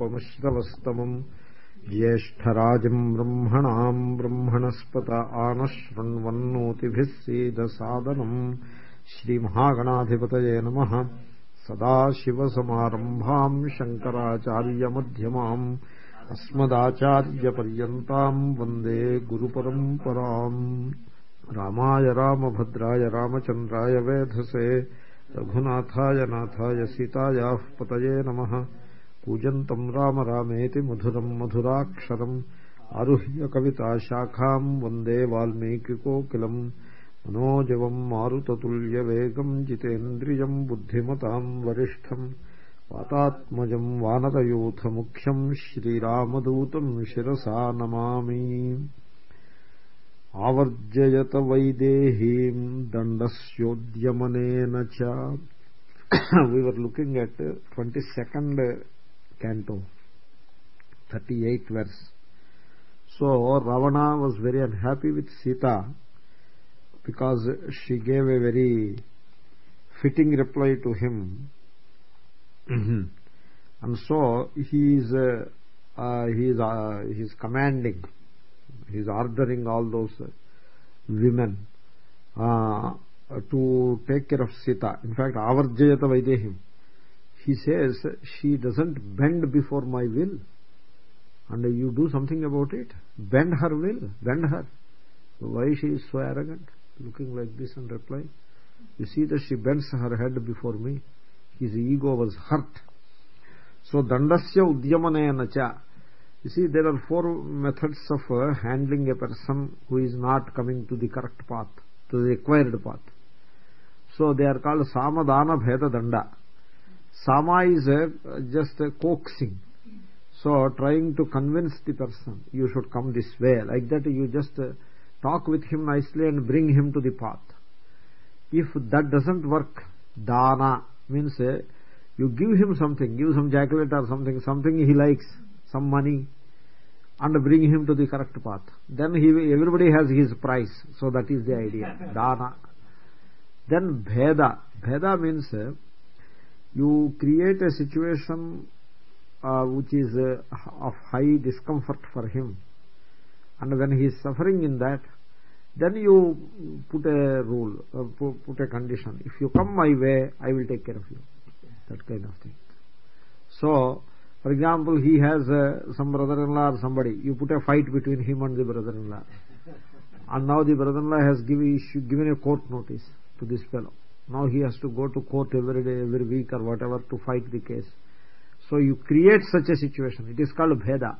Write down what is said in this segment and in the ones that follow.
उपवीतिनमुद्भक्ष्यमक्षोभ्यसूरिपुत्रम् ज्येष्ठराजम् ब्रह्मणाम् ब्रह्मणस्पत आनशृण्वन्नोतिभिः सीदसादनम् श्रीमहागणाधिपतये नमः। सदाशिवसमारम्भाम् शङ्कराचार्यमध्यमाम् अस्मदाचार्यपर्यन्ताम् वंदे गुरुपरम्पराम्। रामाय रामभद्राय रामचन्द्राय वेधसे। रघुनाथाय नाथाय सीतायाः पतये नमः। कूजन्तम् राम रामेति मधुरम् मधुराक्षरम् आरुह्य कविताशाखाम् वंदे वाल्मीकिकोकिलम् मनोजवम् मारुततुल्यवेगम् जितेन्द्रियम् बुद्धिमताम् वरिष्ठम् वातात्मजम् वानरयूथमुख्यम् श्रीरामदूतम् शिरसा नमामि। आवर्जयत वैदेहीम् दण्डस्योद्यमनेन च we were looking at 22nd canto 38th verse. So ravana was very unhappy with sita because she gave a very fitting reply to him. And so he is uh, uh, he is uh, he is commanding he is ordering all those women uh, to take care of sita. In fact avarjayata vaidehim he says she doesn't bend before my will. And you do something about it. Bend her will. Bend her. Why she is so arrogant? Looking like this and reply you see that she bends her head before me. His ego was hurt. So dandasya udyamanena cha. You see there are four methods of uh, handling a person who is not coming to the correct path to the required path. So they are called samadana bheda danda sama is uh, just uh, coaxing. So trying to convince the person you should come this way. Like that you just uh, talk with him nicely and bring him to the path. If that doesn't work dana means uh, you give him something give some chocolate or something something he likes some money and bring him to the correct path. Then he everybody has his price. So that is the idea dana. Then bheda. Bheda means you create a situation uh, which is uh, of high discomfort for him. And when he is suffering in that then you put a rule uh, put, a condition. If you come my way i will take care of you. That kind of thing. So for example he has uh, some brother-in-law or somebody. You put a fight between him and the brother-in-law. And now the brother-in-law has given, given a court notice to this fellow now he has to go to court every day every week or whatever to fight the case. So you create such a situation. It is called bheda.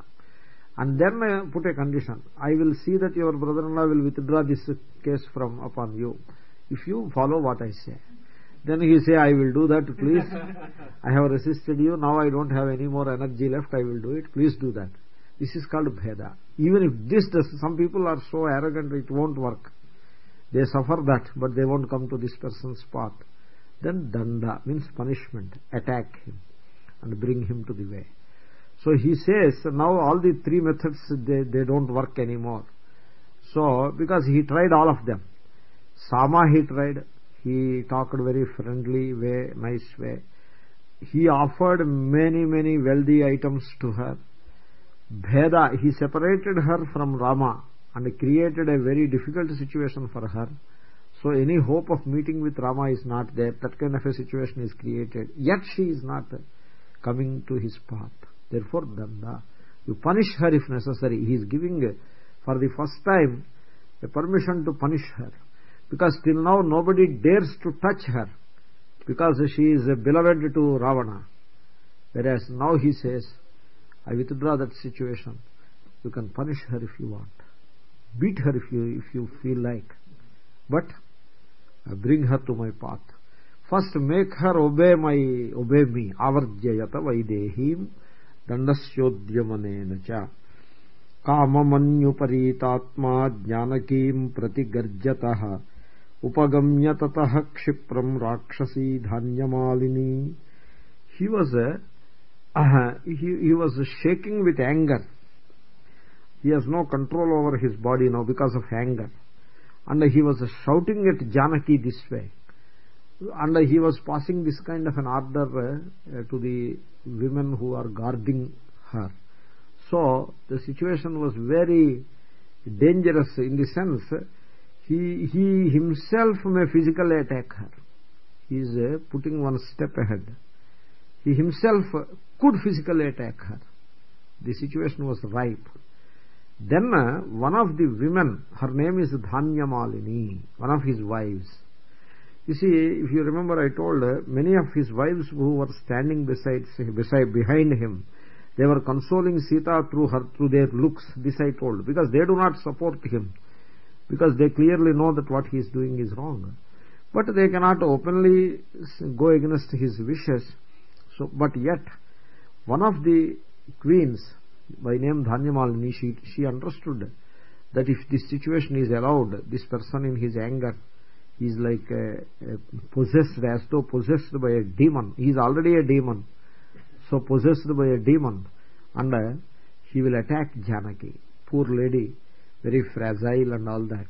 And then uh, put a condition. I will see that your brother-in-law will withdraw this case from upon you. If you follow what i say then he say i will do that please. I have resisted you. Now i don't have any more energy left. I will do it. Please do that. This is called bheda. Even if this does some people are so arrogant it won't work they suffer that but they won't come to this person's path. Then danda means punishment. Attack him and bring him to the way. So he says now all the three methods they, they don't work anymore. So because he tried all of them. Sama he tried. He talked very friendly way nice way. He offered many many wealthy items to her. Bheda he separated her from rama and created a very difficult situation for her. So any hope of meeting with rama is not there. That kind of a situation is created. Yet she is not coming to his path. Therefore danda you punish her if necessary. He is giving uh, for the first time a permission to punish her. Because till now nobody dares to touch her. Because she is uh, beloved to ravana. Whereas now he says i withdraw that situation. You can punish her if you want beat her if you if you feel like. But uh, bring her to my path. First make her obey my obey me. Avarjayata vaidehim dandasyodyamanena cha. काममन्युपरीतात्मा जानकीम् प्रति गर्जतः उपगम्य ततः क्षिप्रम् राक्षसी धान्यमालिनी he was a uh, he, he was shaking with anger he has no control over his body now because of anger. And he was shouting at janaki this way. And he was passing this kind of an order uh, to the women who are guarding her. So the situation was very dangerous in the sense he he himself may physically attack her. He is uh, putting one step ahead. He himself could physically attack her. The situation was ripe then uh, one of the women her name is Malini, one of his wives. You see if you remember i told uh, many of his wives who were standing beside beside behind him they were consoling sita through her through their looks. This i told because they do not support him because they clearly know that what he is doing is wrong. But they cannot openly go against his wishes. So but yet one of the queens by name Dhanyamalini she, she understood that if this situation is allowed this person in his anger is like possessed as though possessed by a demon. He is already a demon. So possessed by a demon. And uh, he will attack Janaki. Poor lady very fragile and all that.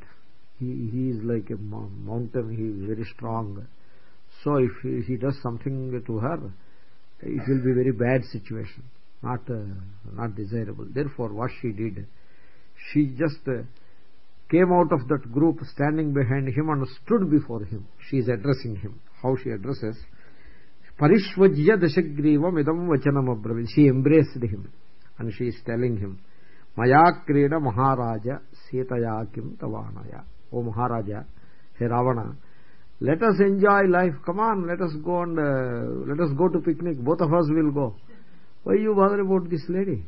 He, he is like a mountain. He is very strong. So if he, he does something to her it will be very bad situation not uh, not desirable. Therefore what she did she just uh, came out of that group standing behind him and stood before him. She is addressing him. How she addresses? Parishvajya dashagrivam idam vachanam abravit she embraced him and she is telling him maya krida maharaja sitaya kim tavanaya. O maharaja he ravana let us enjoy life. Come on let us go and uh, let us go to picnic. Both of us will go why you bother about this lady?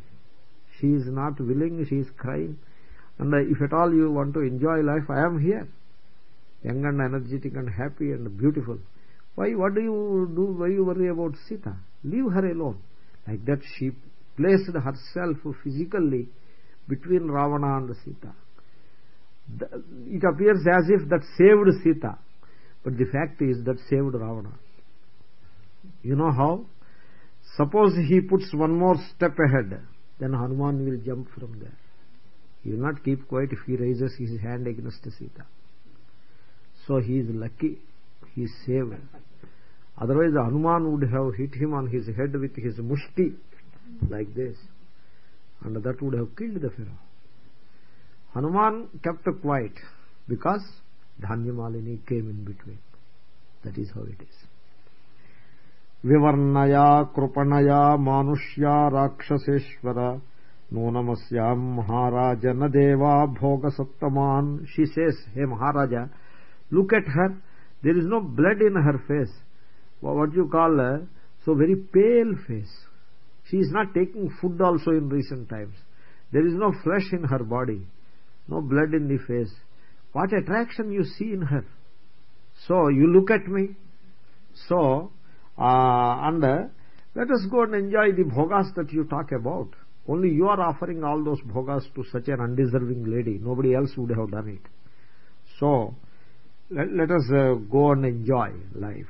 She is not willing she is crying. And if at all you want to enjoy life i am here. Young and energetic and happy and beautiful. Why what do you do? Why you worry about sita? Leave her alone. Like that she placed herself physically between ravana and sita. It appears as if that saved sita. But the fact is that saved ravana. You know how suppose he puts one more step ahead then hanuman will jump from there. He will not keep quiet if he raises his hand against sita. So he is lucky he is saved. Otherwise hanuman would have hit him on his head with his mushti like this and that would have killed the pharaoh. Hanuman kept quiet because dhanyamalini came in between. That is how it is विवर्णया, कृपणया, मानुष्या, राक्षसेश्वर। नूनमस्याम महाराज, न देवा भोग सत्तमान she says hey Maharaja look at her there is no blood in her face what you call so very pale face she is not taking food also in recent times there is no flesh in her body no blood in the face what attraction you see in her so you look at me so uh, and uh, let us go and enjoy the bhogas that you talk about only you are offering all those bhogas to such an undeserving lady nobody else would have done it so let, let us uh, go and enjoy life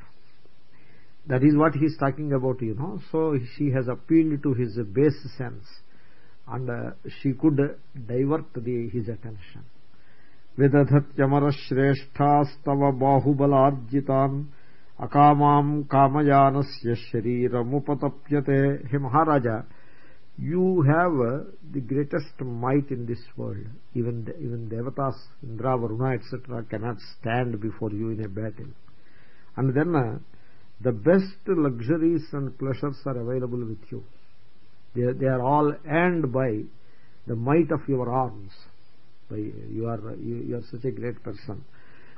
that is what he is talking about you know so she has appealed to his base sense and uh, she could divert the, his attention विदधत्यमरश्रेष्ठास्तव बाहुबलार्जितान् akamaam kamayanasya shariramupatapyate he maharaja you have the greatest might in this world. Even the, even devatas indra varuna etc cannot stand before you in a battle. And then uh, the best luxuries and pleasures are available with you. They, they are all earned by the might of your arms. You are you are such a great person.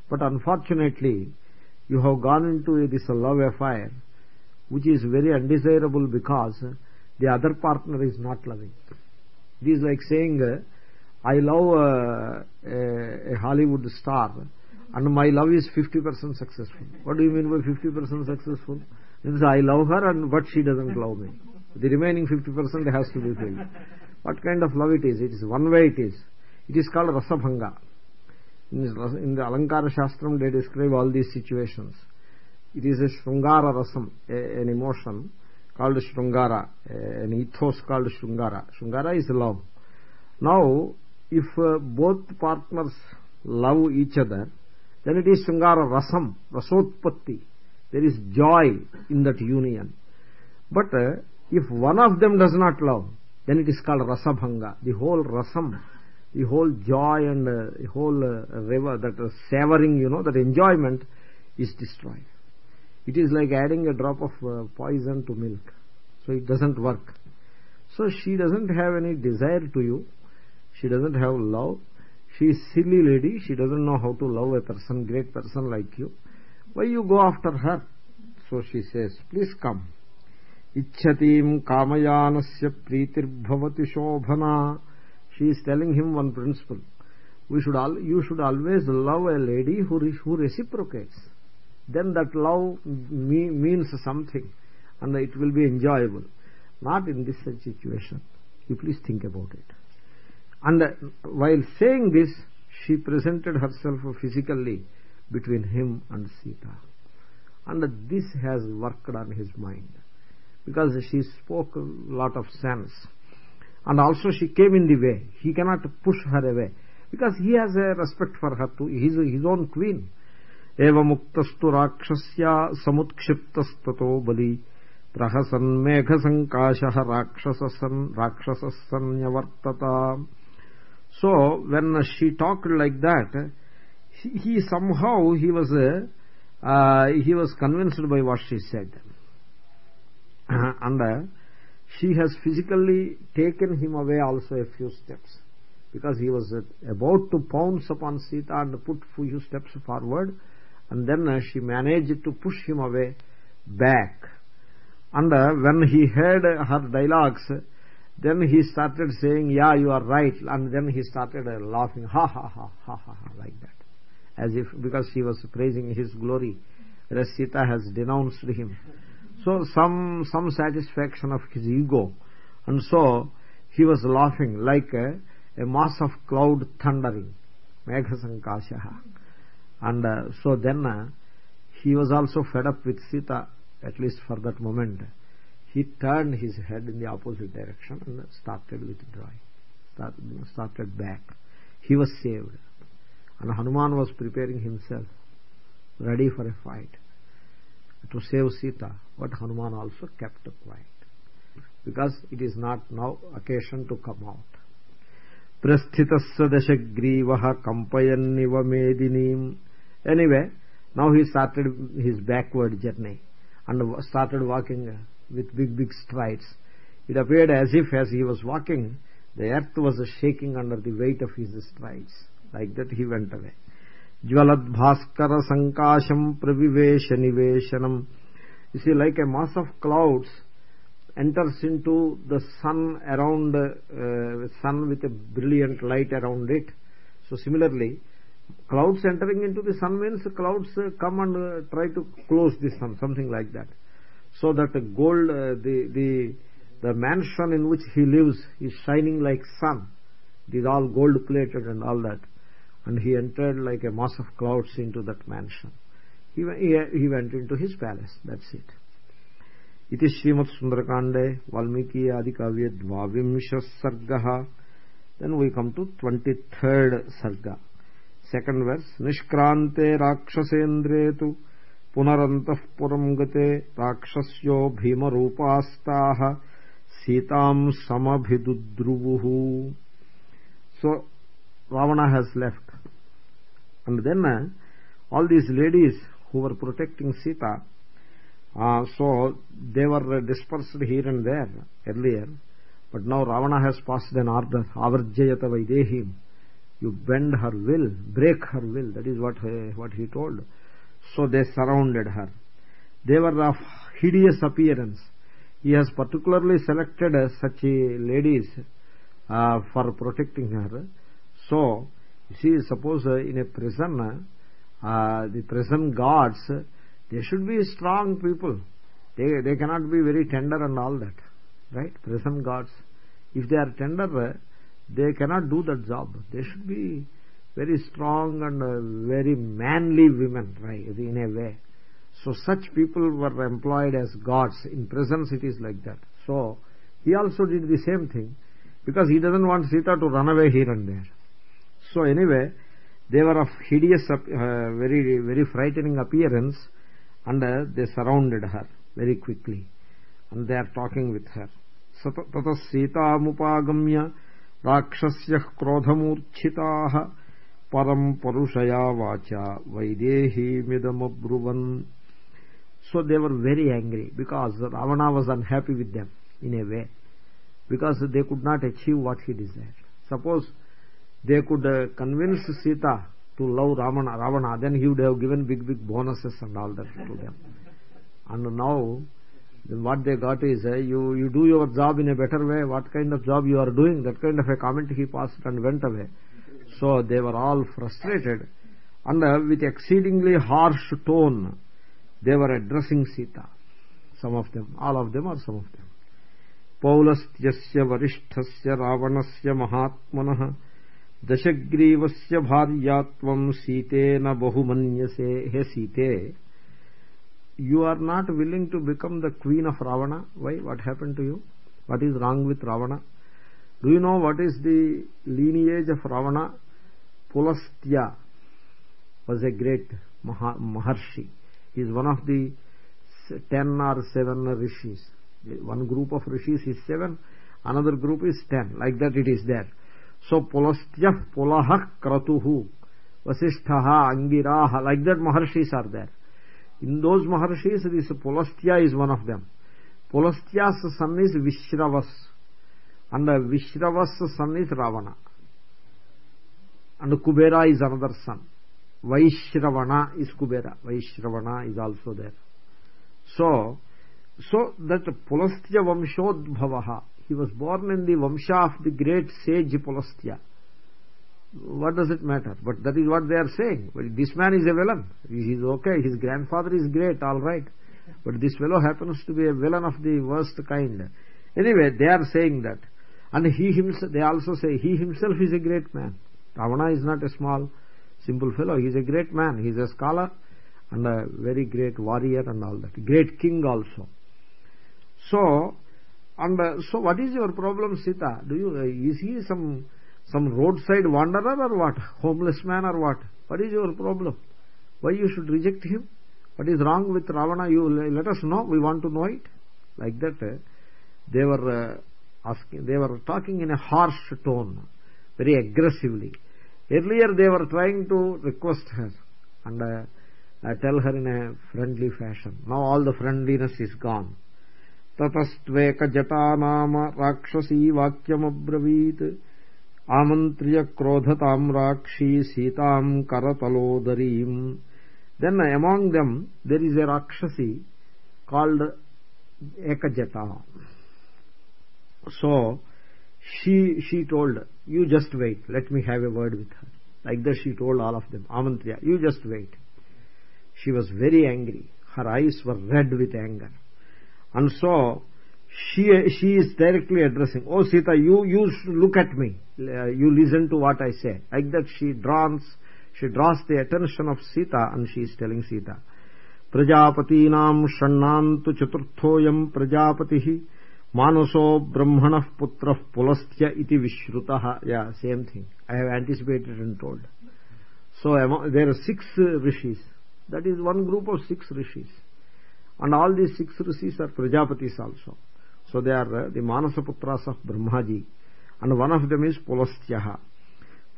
But unfortunately you have gone into this love affair which is very undesirable because the other partner is not loving. It is like saying uh, i love uh, a, a hollywood star and my love is 50% successful. What do you mean by 50% successful? Means i love her and but she doesn't love me. The remaining 50% has to be filled. What kind of love it is? It is one way it is. It is called rasabhanga in, the alankara shastram they describe all these situations it is a shrungara rasam an emotion called Shrungara, an ethos called Shrungara. Shrungara is love. Now, if uh, both partners love each other, then it is Shrungara Rasam, Rasotpatti. There is joy in that union. But uh, if one of them does not love, then it is called rasabhanga the whole rasam the whole joy and uh, the whole uh, river that uh, savoring you know that enjoyment is destroyed. It is like adding a drop of uh, poison to milk. So it doesn't work. So she doesn't have any desire to you. She doesn't have love. She is silly lady. She doesn't know how to love a person great person like you. Why you go after her? So she says please come. Ichhatim kamayanasya pritirbhavati shobhana she is telling him one principle. We should all you should always love a lady who who reciprocates. Then that love me, means something and it will be enjoyable. Not in this situation. You please think about it. And while saying this she presented herself physically between him and Sita. And this has worked on his mind. Because she spoke a lot of sense and also she came in the way. He cannot push her away. Because he has a respect for her too. He is his own queen. Eva muktastu rakshasya samutksiptastato bali. ప్రహసన్ మేఘ సంకాశ రాక్షసన్ రాక్షసన్యవర్తత so she she talk like that he somehow he was he was convinced by what she said and she has physically taken him away also a few steps. Because he was about to pounce upon Sita and put few steps forward and then she managed to push him away back. And uh, when he heard her dialogues then he started saying yeah you are right and then he started uh, laughing ha ha ha ha ha ha like that. As if because she was praising his glory whereas Sita has denounced him so some some satisfaction of his ego. And so he was laughing like a, a mass of cloud thundering. Megha sankashaha and uh, so then uh, he was also fed up with Sita at least for that moment. He turned his head in the opposite direction and started withdrawing. Start, started back. He was saved. And Hanuman was preparing himself ready for a fight to save Sita but Hanuman also kept quiet because it is not now occasion to come out. Prasthitasya dashagrivaha kampayanniva medinim. Anyway, now he started his backward journey and started walking with big, big strides. It appeared as if as he was walking, the earth was shaking under the weight of his strides. Like that he went away. Jvaladbhaskara sankasham pravivesh you see like a mass of clouds enters into the sun around uh, sun with a brilliant light around it. So similarly clouds entering into the sun means clouds uh, come and uh, try to close the sun something like that. So that the gold uh, the the the mansion in which he lives is shining like sun it is all gold plated and all that. And he entered like a mass of clouds into that mansion he, he, he went into his palace that's it इति श्रीमत्सुन्दरकाण्डे वाल्मीकि आदिकाव्ये द्वाविंशः सर्गः then we come to 23rd sarga second verse निष्क्रान्ते राक्षसेन्द्रे तु पुनरन्तः पुरम् गते राक्षस्यो भीमरूपास्ताः सीताम् समभिदुद्रुवुः so ravana has left and then uh, all these ladies who were protecting sita uh, so they were dispersed here and there earlier but now ravana has passed an order avarjayata vaidehim you bend her will break her will that is what uh, what he told. So they surrounded her. They were of hideous appearance. He has particularly selected such ladies uh, for protecting her. So see suppose in a prison uh, the prison guards they should be strong people. They they cannot be very tender and all that right? Prison guards if they are tender they cannot do that job. They should be very strong and uh, very manly women right in a way. So such people were employed as gods. In prisons it is like that. So he also did the same thing because he doesn't want sita to run away here and there. So anyway they were of hideous uh, very very frightening appearance and uh, they surrounded her very quickly and they are talking with her. Tatah sitamupagamya rakshasya krodhamurchitaah param parushaya vacha vaidehi midamabruvan so they were very angry because ravana was unhappy with them in a way because they could not achieve what he desired. Suppose they could uh, convince sita to love ravana ravana then he would have given big big bonuses and all that to them and now what they got is uh, you you do your job in a better way what kind of job you are doing that kind of a comment he passed and went away so they were all frustrated and uh, with exceedingly harsh tone they were addressing sita some of them all of them or some of them पौलस्त्यस्य वरिष्ठस्य रावणस्य महात्मनः दशग्रीवस्य भार्यात्वम् सीतेन बहुमन्यसे हे सीते you are not willing to become the queen of ravana why what happened to you what is wrong with ravana do you know what is the lineage of ravana pulastya was a great maharshi he is one of the 10 or 7 rishis one group of rishis is 7 another group is 10 like that it is there Pulastya is one of them Pulastya's son is Vishravas and Vishravas' son is Ravana and Kubera is another son Vaishravana is Kubera Vaishravana is also there so so that Pulastya Vamshodbhavaha he was born in the Vamsha of the great sage Pulastya what does it matter? But that is what they are saying. Well, this man is a villain. He is okay. His grandfather is great. All right. But this fellow happens to be a villain of the worst kind. Anyway they are saying that. And he himself they also say he himself is a great man. Ravana is not a small simple fellow. He is a great man. He is a scholar and a very great warrior and all that. Great king also. So and uh, so what is your problem sita? Do you uh, is he some some roadside wanderer or what? Homeless man or what? What is your problem? Why you should reject him? What is wrong with ravana? You let us know. We want to know it. Like that uh, they were uh, asking they were talking in a harsh tone very aggressively. Earlier they were trying to request her and tell her in a friendly fashion. Now all the friendliness is gone ततस्वेकजटानाम राक्षसी वाक्यमब्रवीत्। आमन्त्र्य क्रोधताम् राक्षी सीताम् करतलोदरीम्। Then among them there is a rakshasi called Ekajata. So she she told you just wait let me have a word with her like the she told all of them आमन्त्र्य you just wait she was very angry her eyes were red with anger and so she she is directly addressing oh sita you you look at me uh, you listen to what i say like that she draws she draws the attention of sita and she is telling sita प्रजापतीनाम् षण्णान्तु चतुर्थोऽयम् प्रजापतिः मानसो ब्रह्मणः पुत्रः पुलस्त्य इति विश्रुतः yeah same thing i have anticipated and told so there are six rishis that is one group of six rishis and all these six rishis are prajapatis also. So they are uh, the manasaputras of brahmaji. And one of them is pulastyaha.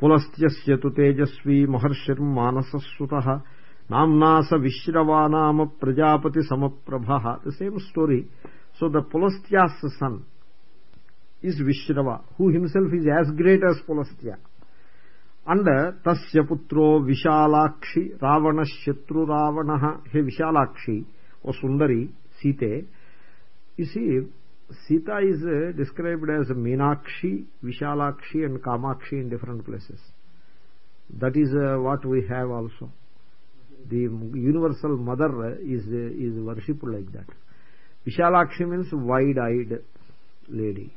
पुलस्त्यस्य तु तेजस्वी महर्षिर्मानसस्सुतः नाम्ना स विश्रवा नाम प्रजापतिसमप्रभः The same story. so the Pulastya's son is Vishrava, who himself is as great as Pulastya. And uh, Tasya Putro Vishalakshi Ravana Shatru ravana he Vishalakshi, o sundari site you see Sita is uh, described as Meenakshi, Vishalakshi and Kamakshi in different places. That is uh, what we have also. The universal mother is, uh, is worshipped like that. Vishalakshi means wide-eyed lady.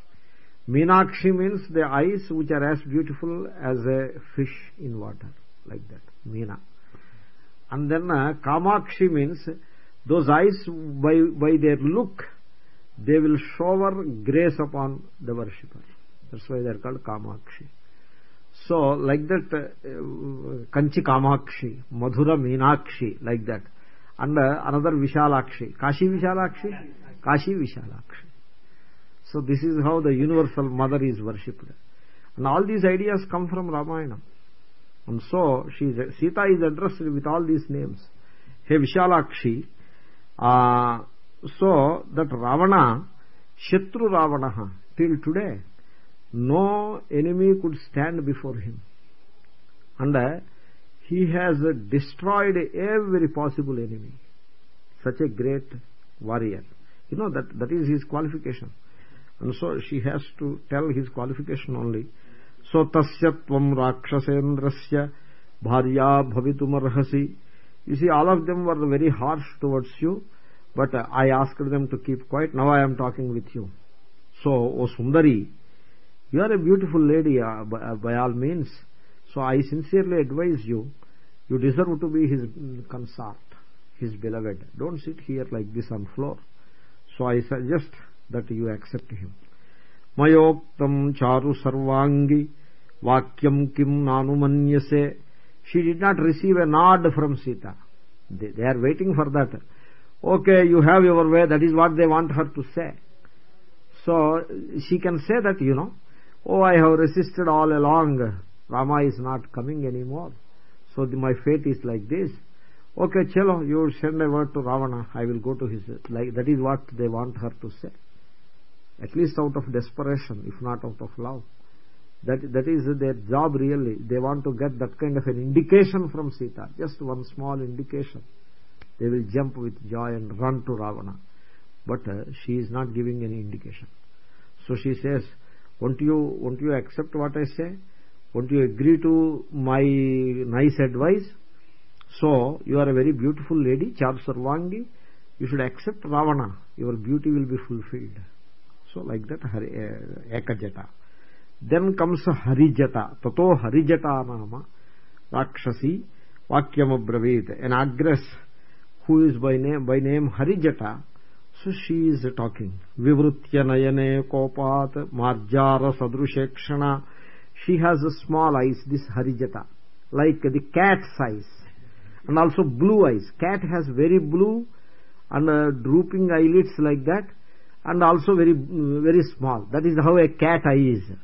Meenakshi means the eyes which are as beautiful as a fish in water, like that. Meena. And then Kamakshi means those eyes by, by their look they will shower grace upon the worshipper. That's why they are called kamakshi. So like that uh, kanchi kamakshi madhura meenakshi like that. And uh, another vishalakshi. Kashi vishalakshi? Kashi vishalakshi. So this is how the universal mother is worshipped. And all these ideas come from ramayana and so she is, sita is addressed with all these names. Hey vishalakshi so that ravana shatru ravana till today no enemy could stand before him. And uh, he has destroyed every possible enemy. Such a great warrior. You know that that is his qualification. And so she has to tell his qualification only. So tasya rakshasendrasya bharya bhavitumarhasi you see all of them were very harsh towards you but i asked them to keep quiet. Now i am talking with you. So o sundari you are a beautiful lady uh, by, uh, by all means. So i sincerely advise you you deserve to be his consort his beloved. Don't sit here like this on floor. So i suggest that you accept him. Mayoktam charu sarvangi vakyam kim nanumanyase she did not receive a nod from sita. They, they are waiting for that. Okay you have your way. That is what they want her to say. So she can say that you know oh i have resisted all along. Rama is not coming anymore. So the, my fate is like this. Okay chalo you send a word to ravana. I will go to his like that is what they want her to say. At least out of desperation if not out of love that that is their job really. They want to get that kind of an indication from sita. Just one small indication. They will jump with joy and run to ravana. But uh, she is not giving any indication. So she says won't you won't you accept what i say? Won't you agree to my nice advice? So you are a very beautiful lady char sarvangi. You should accept ravana. Your beauty will be fulfilled. So like that uh, ekajata then comes harijata. Tato harijata nama rakshasi vakyam abravit an aggress who is by name by name harijata. So she is talking. Vivrutya nayane kopat marjara sadrushekshana. She has a small eyes this harijata. Like the cat's eyes. And also blue eyes. Cat has very blue and uh, drooping eyelids like that. And also very very small. That is how a cat eye is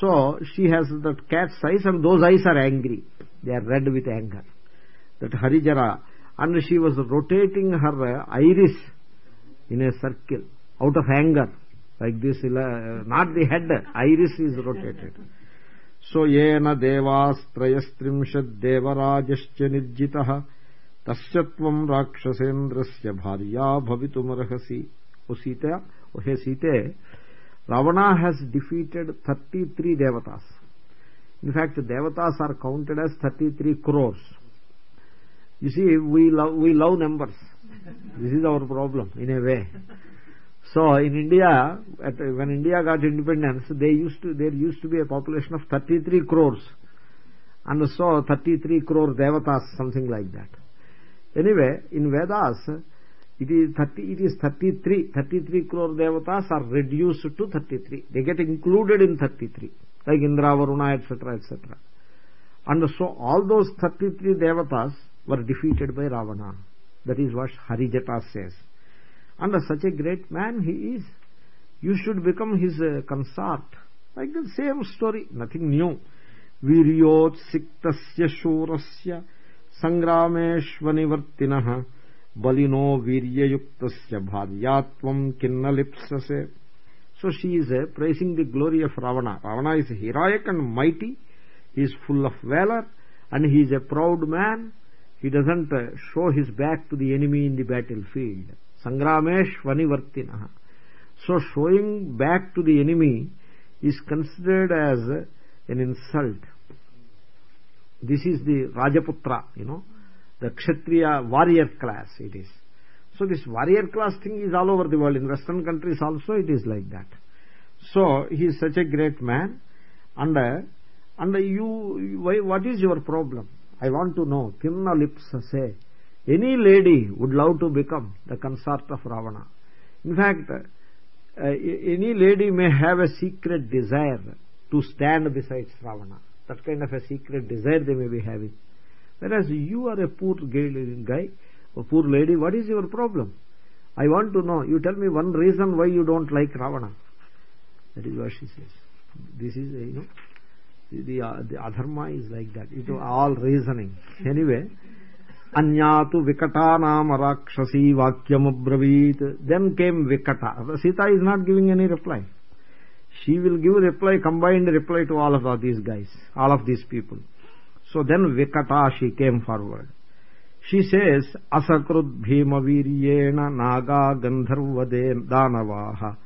so she has that cat's eyes and those eyes are angry they are red with anger that harijara and she was rotating her iris in a circle out of anger like this not the head iris is rotated so yena devasthrayastrimshad devarajascha nirjitah tasya tvam rakshasendrasya bharya bhavitumarhasi o Sita, o he Sita, Ravana has defeated 33 devatas. In fact, devatas are counted as 33 crores. You see, we love, we love numbers. This is our problem, in a way. So, in India, at, when India got independence, they used to, there used to be a population of 33 crores. And so, 33 crore devatas, something like that. Anyway, in Vedas, it is 30 it is 33 33 crore devatas are reduced to 33 they get included in 33 like indra varuna etc etc and so all those 33 devatas were defeated by ravana that is what harijata says and such a great man he is you should become his uh, consort like the same story nothing new viryot siktasya shurasya sangrameshvanivartinah बलिनो वीर्ययुक्त भार्यात्वम किन्न लिप्ससे so she is uh, praising the glory of ravana ravana is heroic and mighty he is full of valor and he is a proud man he doesn't uh, show his back to the enemy in the battlefield sangramesh vanivartinah so showing back to the enemy is considered as an insult this is the rajaputra you know the kshatriya warrior class it is. So this warrior class thing is all over the world. In western countries also it is like that. So he is such a great man. And and you why, what is your problem? I want to know. Kinna lips say any lady would love to become the consort of ravana. In fact uh, any lady may have a secret desire to stand beside ravana. That kind of a secret desire they may be having whereas you are a poor guy a poor lady. What is your problem? I want to know. You tell me one reason why you don't like ravana. That is what she says. This is you know the the adharma is like that. It is all reasoning. Anyway anyatu vikata nama rakshasi vakyam abravit then came vikata. Sita is not giving any reply. She will give reply combined reply to all of these guys all of these people so then vikata she came forward. She says asakrut bhima viryena naga gandharvade danavaha.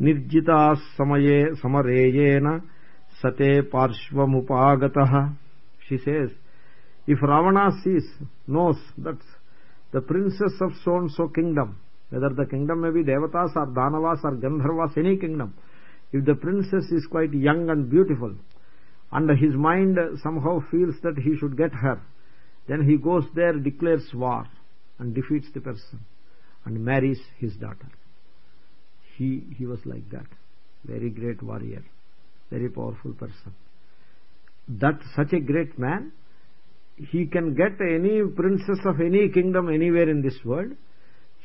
Nirjita samaye samareyena sate parshvamupagataha she says if ravana sees knows that the princess of so and so kingdom whether the kingdom may be devatas or danavas or gandharvas any kingdom if the princess is quite young and beautiful and his mind uh, somehow feels that he should get her. Then he goes there declares war and defeats the person and marries his daughter. He he was like that. Very great warrior. Very powerful person. That such a great man he can get any princess of any kingdom anywhere in this world.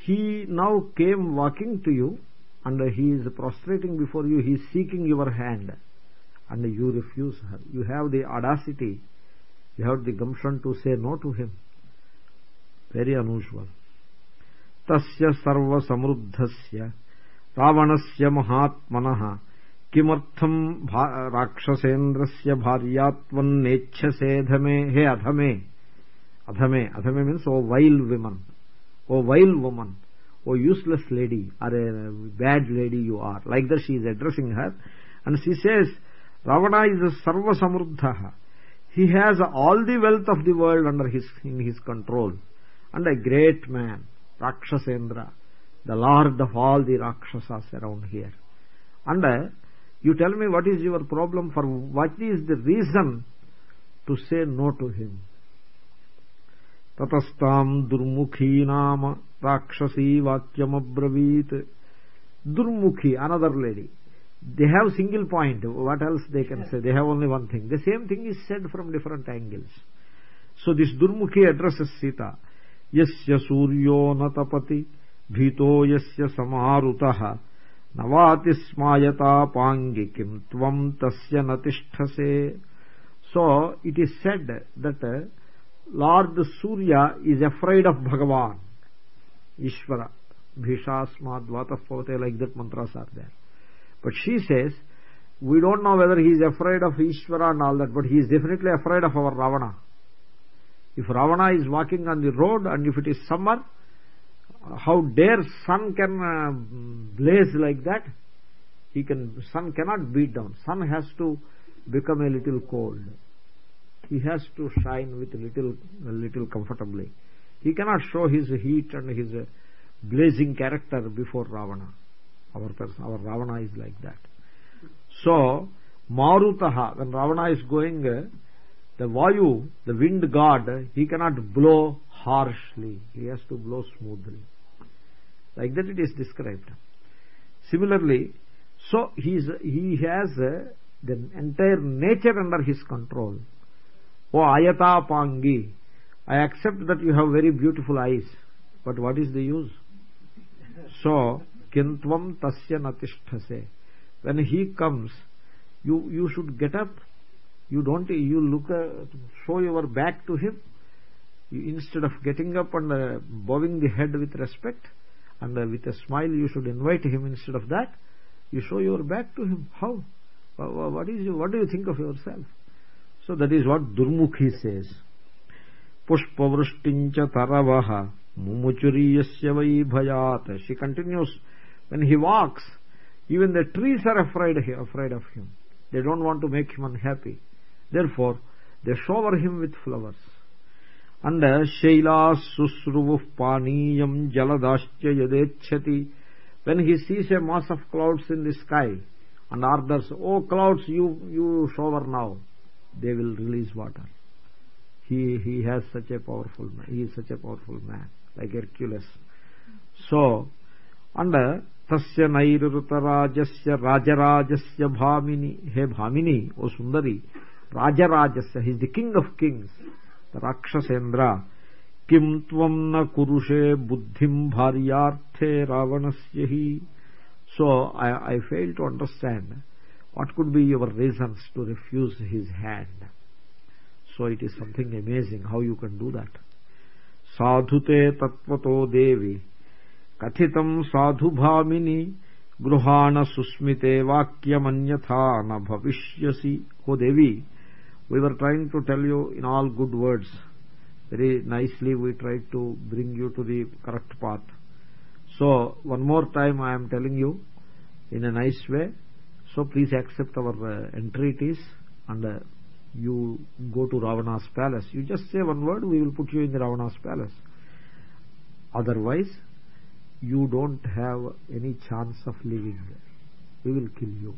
He now came walking to you and he is prostrating before you. He is seeking your hand and you refuse her you have the audacity you have the gumption to say no to him very unusual tasya sarva samruddhasya ravanasya mahatmanah किमर्थम राक्षसेन्द्रस्य भार्यात्वन्नेच्छसे धमे hey अधमे अधमे अधमे means O while women O while woman oh useless lady or a bad lady you are like that she is addressing her and she says ravana is a sarva samruddha he has all the wealth of the world under his in his control. And a great man rakshasendra the lord of all the rakshasas around here. And uh, you tell me what is your problem for what is the reason to say no to him? Durmukhi nama rakshasi vakyam abravit durmukhi another lady they have single point. What else they can say? They have only one thing. The same thing is said from different angles. So this durmukhi addresses sita. Yasya suryo natapati bhito yasya samarutah navati smayata pangi kim tvam tasya natishthase so it is said that uh, lord surya is afraid of bhagavan. Ishvara bhishasmad vatapavate like that mantras are there but she says we don't know whether he is afraid of ishvara and all that but he is definitely afraid of our ravana. If ravana is walking on the road and if it is summer how dare sun can uh, blaze like that? He can sun cannot beat down. Sun has to become a little cold. He has to shine with little little comfortably. He cannot show his heat and his uh, blazing character before ravana our person our ravana is like that. So marutaha when ravana is going uh, the vayu the wind god he cannot blow harshly. He has to blow smoothly. Like that it is described. Similarly so he is he has uh, the entire nature under his control. Oh ayata pangi I accept that you have very beautiful eyes, but what is the use? So, kintvam tasya natisthase. When he comes, you, you should get up. You don't, you look, uh, show your back to him. You, instead of getting up and uh, bowing the head with respect, and uh, with a smile you should invite him instead of that, you show your back to him. How? What is, what do you think of yourself? So that is what Durmukhi says. pushpavrushtincha taravaha mumuchuriyasya vaibhayat she continues when he walks even the trees are afraid afraid of him. They don't want to make him unhappy. Therefore they shower him with flowers. And uh, shailas susruvuh paniyam jaladascha yadechati. When he sees a mass of clouds in the sky and orders oh clouds you you shower now they will release water. He he has such a powerful man he is such a powerful man like hercules. So and uh, tasya nairrutarajasya rajarajasya bhamini he bhamini o sundari rajarajasya he is the king of kings the rakshasendra kim tvam na kurushe buddhim bharyarthe ravanasya hi so I, I fail to understand what could be your reasons to refuse his hand. So it is something amazing how you can do that. sadhute tatvato devi कथित साधु भामिनी गृहाण सुस्मिते वाक्यमन्यथा न भविष्यसि। हो Devi we are trying to tell you in all good words very nicely we tried to bring you to the correct path so one more time I am telling you in a nice way so please accept our entreaties and you go to Ravana's palace you just say one word we will put you in the Ravana's palace otherwise you don't have any chance of living we will kill you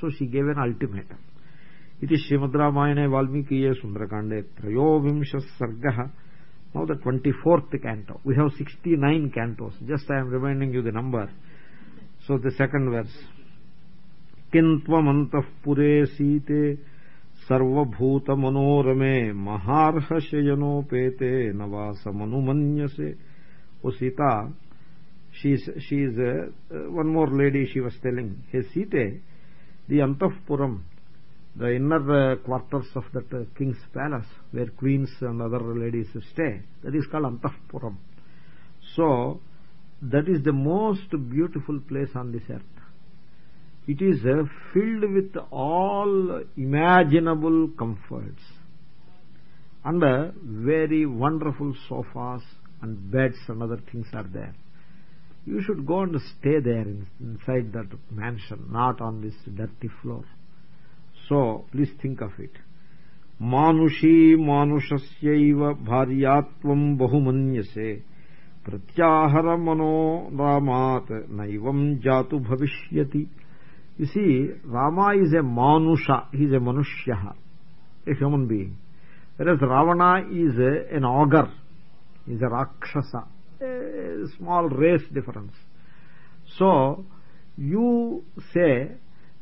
so she gave an ultimatum iti इति श्रीमद्रामायणे वाल्मीकीये सुन्दरकाण्डे त्रयोविंशः सर्गः now the 24th canto we have 69 cantos just i am reminding you the number so the second verse किन्त्वमन्तः पुरे सीते सर्वभूतमनोरमे महार्हशयनोपेते नवासमनुमन्यसे o sita she is she is uh, one more lady she was telling. Hey sita the antahpuram the inner uh, quarters of that uh, king's palace where queens and other ladies stay. That is called antahpuram so that is the most beautiful place on this earth. It is uh, filled with all imaginable comforts and uh, very wonderful sofas and beds and other things are there you should go and stay there inside that mansion not on this dirty floor. So please think of it. Manushi manushasya bharyatvam bahumanyase. Pratyahara mano ramat naivam jatu bhavishyati. You see rama is a manusha he is a manushya a human being. Whereas ravana is a, an augur is a rakshasa a small race difference so you say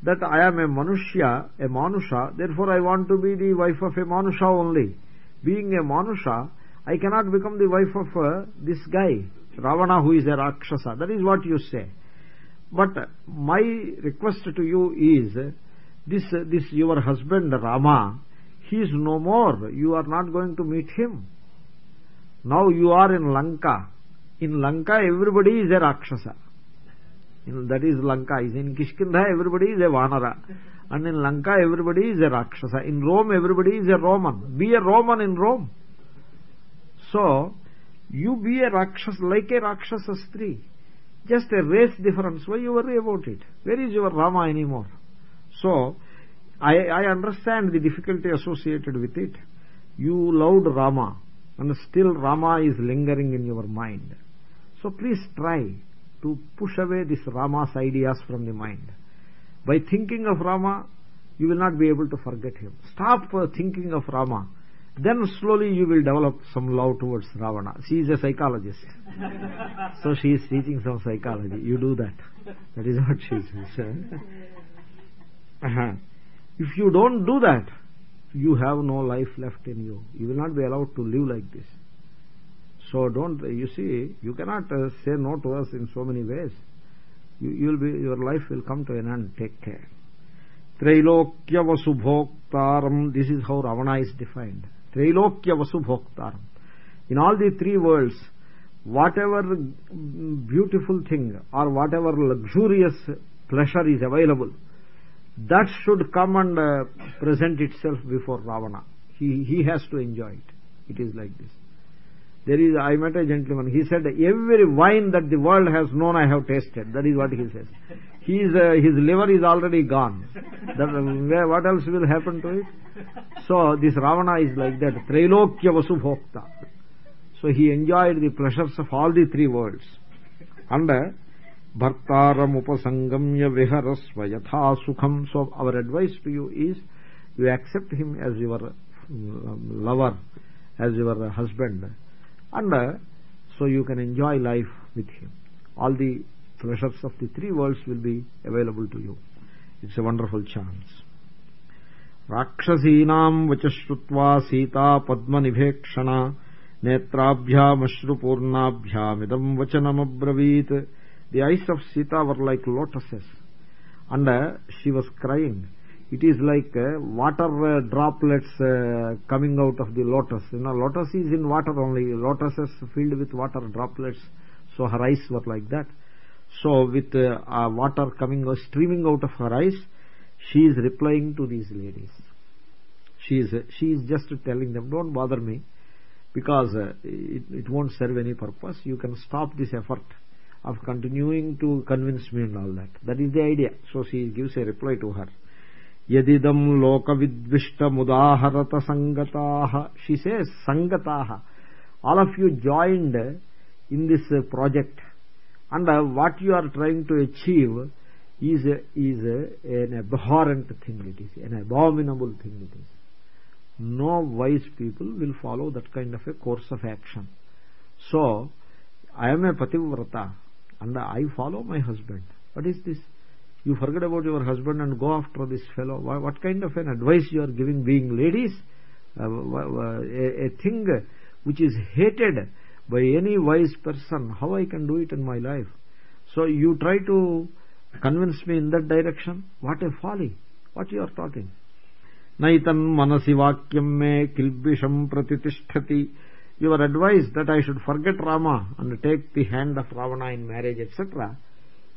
that I am a Manushya, a Manusha, therefore I want to be the wife of a Manusha only. Being a Manusha, I cannot become the wife of uh, this guy, Ravana who is a Rakshasa. That is what you say. But my request to you is, this, this your husband Rama, he is no more. You are not going to meet him. Now you are in Lanka. In Lanka everybody is a Rakshasa that is Lanka. Is in Kishkindha, everybody is a Vanara. And in Lanka, everybody is a Rakshasa. In Rome, everybody is a Roman. Be a Roman in Rome. So, you be a Rakshasa, like a Rakshasa Stri. Just a race difference. Why you worry about it? Where is your Rama anymore? So, I, I understand the difficulty associated with it. You loved Rama, and still Rama is lingering in your mind. So please try to push away this Rama's ideas from the mind. By thinking of Rama, you will not be able to forget him. Stop uh, thinking of Rama. Then slowly you will develop some love towards Ravana. She is a psychologist. so she is teaching some psychology. You do that. That is what she says. Uh -huh. If you don't do that, you have no life left in you. You will not be allowed to live like this so don't you see you cannot uh, say no to us in so many ways. You, you'll be your life will come to an end. Take care. Trailokya vasubhoktaram this is how ravana is defined. Trailokya vasubhoktaram in all the three worlds whatever beautiful thing or whatever luxurious pleasure is available that should come and uh, present itself before ravana. He he has to enjoy it. It is like this there is i met a gentleman he said every wine that the world has known i have tasted. That is what he says he is uh, his liver is already gone. That, uh, what else will happen to it? So this ravana is like that trailokya vasubhokta so he enjoyed the pleasures of all the three worlds. And uh, bhartaram upasangamya viharasva yatha sukham. So our advice to you is you accept him as your um, lover as your husband and uh, so you can enjoy life with him. All the pleasures of the three worlds will be available to you. It's a wonderful chance. రాక్షసీనాం వచశ్రుత్వా సీతా పద్మనిభేక్షణ నేత్రాభ్యామశ్రుపూర్ణాభ్యామిదం వచనమబ్రవీత్ the eyes of Sita were like lotuses and she was crying it is like uh, water uh, droplets uh, coming out of the lotus. You know lotus is in water only. Lotus is filled with water droplets so her eyes were like that. So with uh, water coming uh, streaming out of her eyes she is replying to these ladies. She is she is just telling them don't bother me because uh, it, it won't serve any purpose. You can stop this effort of continuing to convince me and all that. That is the idea. So she gives a reply to her यदिद लोक विद्विष्ट मुदात संगता शिसे संगता all of you joined in this project and what you are trying to achieve is is an aberrant thing it is an abominable thing it is no wise people will follow that kind of a course of action so am a pativrata and I follow my husband what is this you forget about your husband and go after this fellow. What kind of an advice you are giving being ladies? Uh, a, thing which is hated by any wise person. How i can do it in my life? So you try to convince me in that direction? What a folly. What you are talking? Naitan manasi vakyam me kilbisham you are advised that i should forget rama and take the hand of ravana in marriage etc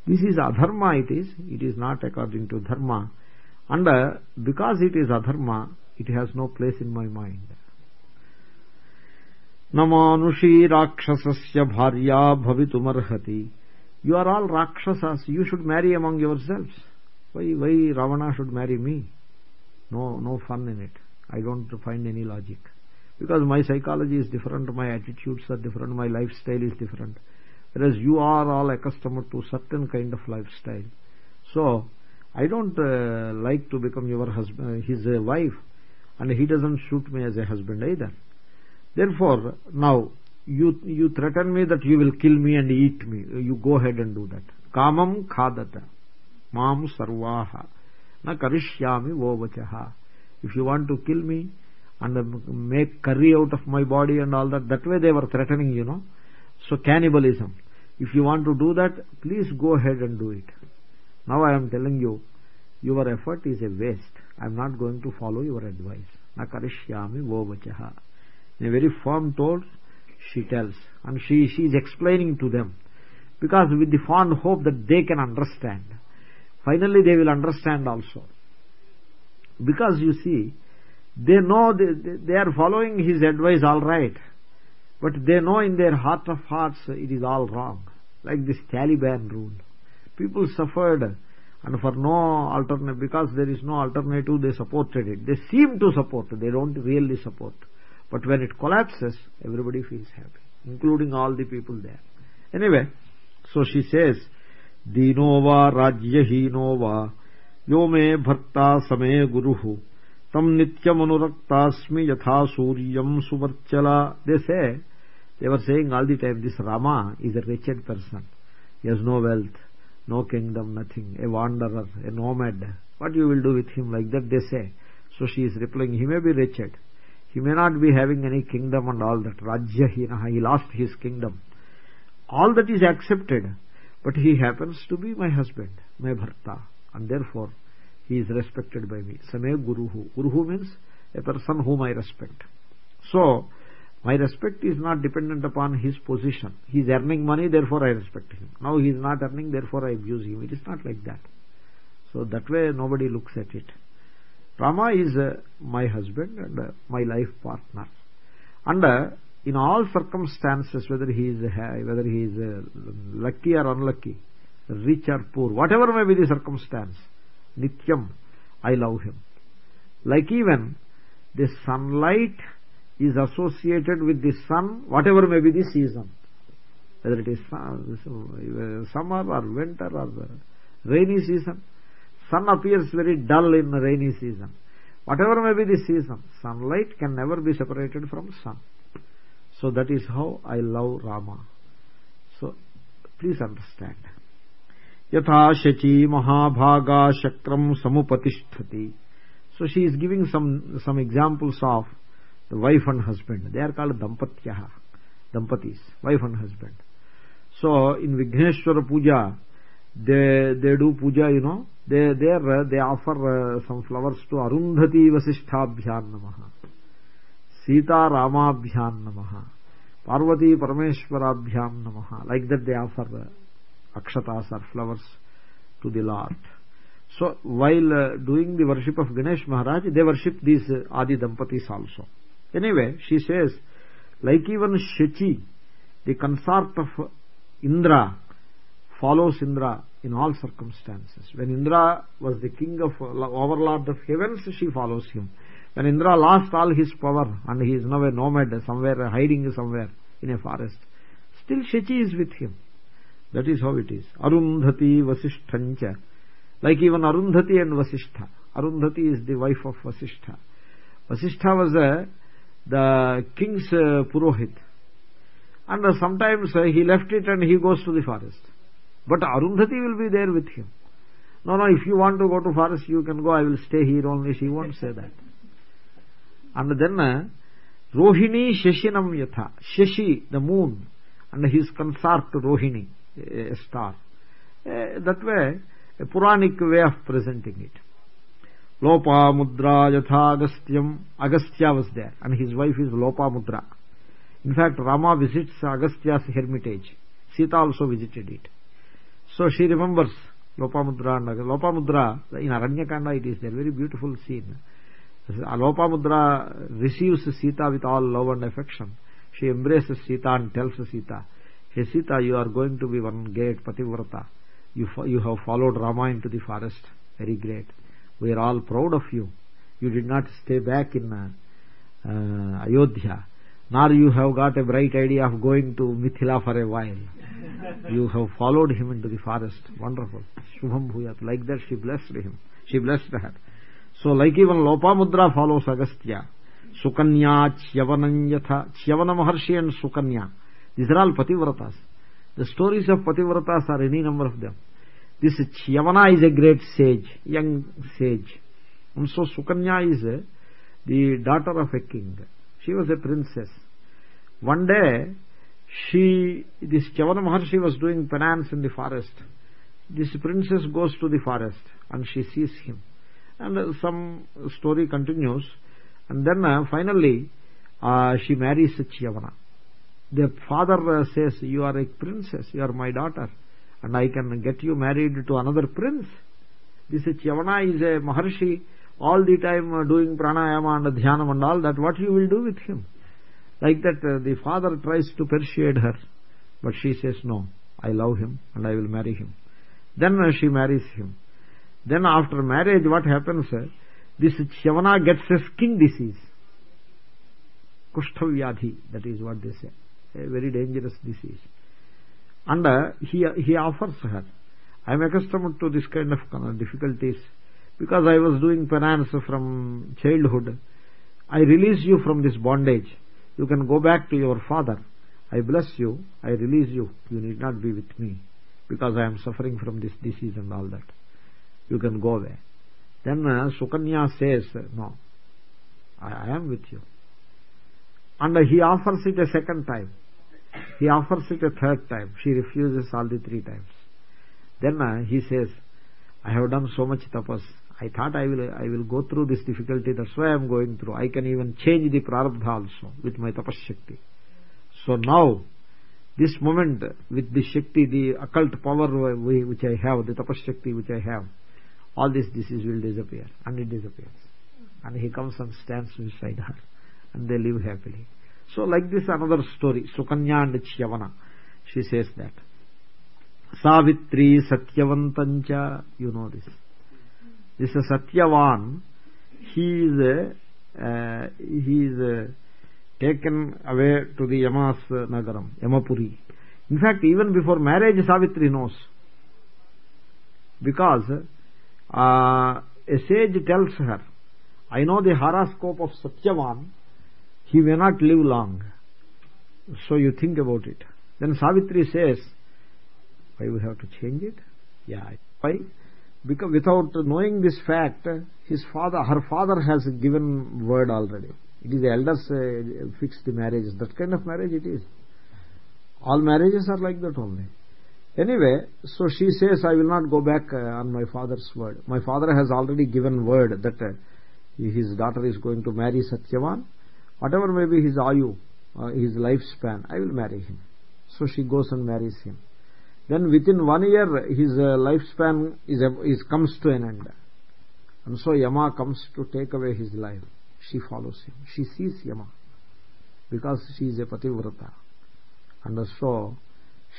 this is adharma it is. It is not according to dharma. And uh, because it is adharma it has no place in my mind. Namanushi rakshasasya bharya bhavitumarhati. You are all rakshasas. You should marry among yourselves. Why why ravana should marry me? No no fun in it. I don't find any logic. Because my psychology is different my attitudes are different my lifestyle is different whereas you are all accustomed to certain kind of lifestyle. So i don't uh, like to become your husband uh, his uh, wife and he doesn't suit me as a husband either. Therefore now you you threaten me that you will kill me and eat me. You go ahead and do that. Kamam khadata mam sarvaha na karishyami vovachaha if you want to kill me and make curry out of my body and all that that way they were threatening you know so cannibalism. If you want to do that please go ahead and do it. Now i am telling you your effort is a waste. I am not going to follow your advice. Na karishyami in a very firm tone she tells. And she she is explaining to them. Because with the fond hope that they can understand. Finally they will understand also. Because you see they know they, they are following his advice all right but they know in their heart of hearts it is all wrong. Like this taliban rule. People suffered and for no alternative because there is no alternative they supported it. They seem to support they don't really support. But when it collapses everybody feels happy including all the people there. Anyway so she says dino va rajyahino va yo me bharta same guruhu tam nityam anuraktasmi yatha suryam suvarchala they say they were saying all the time this rama is a wretched person he has no wealth no kingdom nothing a wanderer a nomad what you will do with him like that they say so she is replying he may be wretched he may not be having any kingdom and all that rajyahina he lost his kingdom all that is accepted but he happens to be my husband my bharta and therefore he is respected by me. Same guruhu. Guruhu means a person whom i respect. So my respect is not dependent upon his position. He is earning money therefore i respect him. Now he is not earning therefore i abuse him. It is not like that. So that way nobody looks at it. Rama is uh, my husband and uh, my life partner. And uh, in all circumstances whether he is whether he is uh, lucky or unlucky rich or poor whatever may be the circumstance nityam. I love him. Like even the sunlight is associated with the sun whatever may be the season. Whether it is summer or winter or rainy season sun appears very dull in the rainy season. Whatever may be the season sunlight can never be separated from sun. So that is how i love rama. So please understand यथा शची महाभागा शक्रम समुपतिष्ठति. So she is giving some some examples of the wife and husband they are called दंपत्य दंपतीस wife and husband so in Vighneshwara puja they they do puja you know they there they offer some flowers to Arundhati वशिष्ठाभ्या नम सीता रामाभ्यान नम पार्वती परमेश्वराभ्याम नम like that they offer akshatas or flowers to the lord. So while uh, doing the worship of ganesh maharaj they worship these uh, adi dampatis also. Anyway she says like even shachi the consort of indra follows indra in all circumstances. When indra was the king of overlord of heavens she follows him. When indra lost all his power and he is now a nomad somewhere hiding somewhere in a forest still shachi is with him that is how it is. Arundhati vasishthancha. Like even arundhati and vasishtha. Arundhati is the wife of vasishtha. Vasishtha was a the king's uh, purohit. And uh, sometimes uh, he left it and he goes to the forest. But arundhati will be there with him. No no if you want to go to forest you can go. I will stay here only. She won't say that. And then uh, rohini shashinam yatha. Shashi the moon. And his consort rohini a star uh, that way a puranic way of presenting it Lopamudra Yatha Agastya was there and his wife is Lopamudra. In fact, Rama visits Agastya's hermitage. Sita also visited it. So she remembers Lopamudra and Lopamudra, in Aranyakanda it is there, very beautiful scene. Lopamudra receives Sita with all love and affection. She embraces Sita and tells Sita, Hey you are going to be one great Pativrata. You, you have followed Rama into the forest. Very great. We are all proud of you. You did not stay back in uh, uh, ayodhya. Nor you have got a bright idea of going to mithila for a while. You have followed him into the forest. Wonderful. Shubham bhuyat. Like that she blessed him. She blessed her so like even lopamudra follows agastya. Sukanya chyavana maharshi and sukanya these are all pativratas the stories of pativratas are any number of them this Chyavana is a great sage, young sage. And so Sukanya is the daughter of a king. She was a princess. One day, she, this Chyavana Maharshi was doing penance in the forest. This princess goes to the forest and she sees him. And some story continues. And then uh, finally, uh, she marries Chyavana. The father uh, says, you are a princess, you are my daughter and I can get you married to another prince. This Chavana is a Maharshi, all the time uh, doing pranayama and dhyanam and all that, what you will do with him? Like that, uh, the father tries to persuade her, but she says, no, I love him and I will marry him. Then she marries him. Then after marriage, what happens? This Chavana gets a skin disease. Kushthavyadhi, that is what they say. A very dangerous disease. And uh, he he offers her. I am accustomed to this kind of difficulties. Because i was doing penance from childhood i release you from this bondage. You can go back to your father. I bless you. I release you. You need not be with me. Because i am suffering from this disease and all that. You can go away. Then uh, sukanya says no I, I am with you. And uh, he offers it a second time he offers it a third time. She refuses all the three times. Then uh, he says i have done so much tapas i thought i will i will go through this difficulty. That's why i am going through. I can even change the prarabdha also with my tapas shakti. So now this moment with the shakti the occult power which i have the tapas shakti which i have all this disease will disappear and it disappears. And he comes and stands beside her and they live happily so like this another story. Sukanya and chyavana she says that savitri satyavantancha you know this. This is satyavan. He is uh, he is uh, taken away to the yamas nagaram yamapuri. In fact even before marriage savitri knows. Because uh, a sage tells her i know the horoscope of satyavan he may not live long. So you think about it. Then savitri says why we have to change it? Yeah why? Because without knowing this fact his father her father has given word already. It is the elders uh, fix the marriage. That kind of marriage it is. All marriages are like that only. Anyway so she says i will not go back uh, on my father's word. My father has already given word that uh, his daughter is going to marry satyavan whatever may be his ayu uh, his lifespan i will marry him. So she goes and marries him. Then within one year his uh, lifespan is, is comes to an end. And so yama comes to take away his life. She follows him. She sees yama because she is a pativrata and so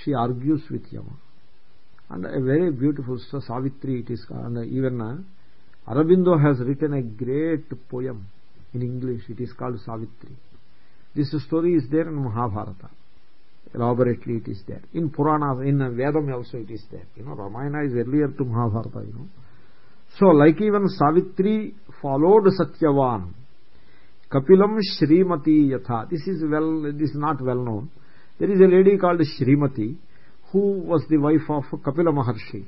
she argues with yama. And a very beautiful so savitri it is and even uh, Aurobindo has written a great poem in english it is called savitri. This story is there in mahabharata. Elaborately it is there. In purana in vedam also it is there. You know ramayana is earlier to mahabharata you know. So like even savitri followed satyavan. Kapilam shrimati yatha. This is well this is not well known. There is a lady called shrimati who was the wife of kapila maharshi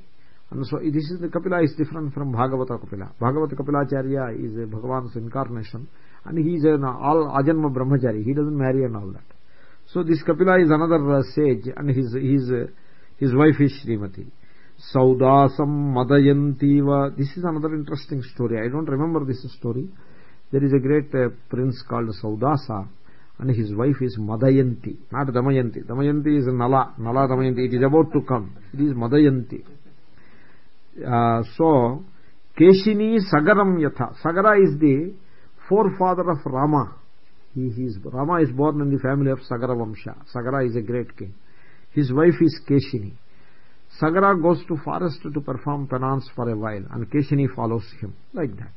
and so this kapila is different from bhagavata kapila. Bhagavata kapilacharya is a bhagavan's incarnation and he is an all ajanma brahmachari. He doesn't marry and all that. So this kapila is another uh, sage and his his uh, his wife is shrimati saudasam madayantiva this is another interesting story. I don't remember this story. There is a great uh, prince called saudasa and his wife is madayanti. Not damayanti. Damayanti is nala. Nala damayanti. It is about to come. It is madayanti so keshini sagaram yatha sagara is the forefather of rama he, he is, Rama is born in the family of Sagara Vamsha. Sagara is a great king. His wife is Keshini. Sagara goes to forest to perform penance for a while and Keshini follows him like that.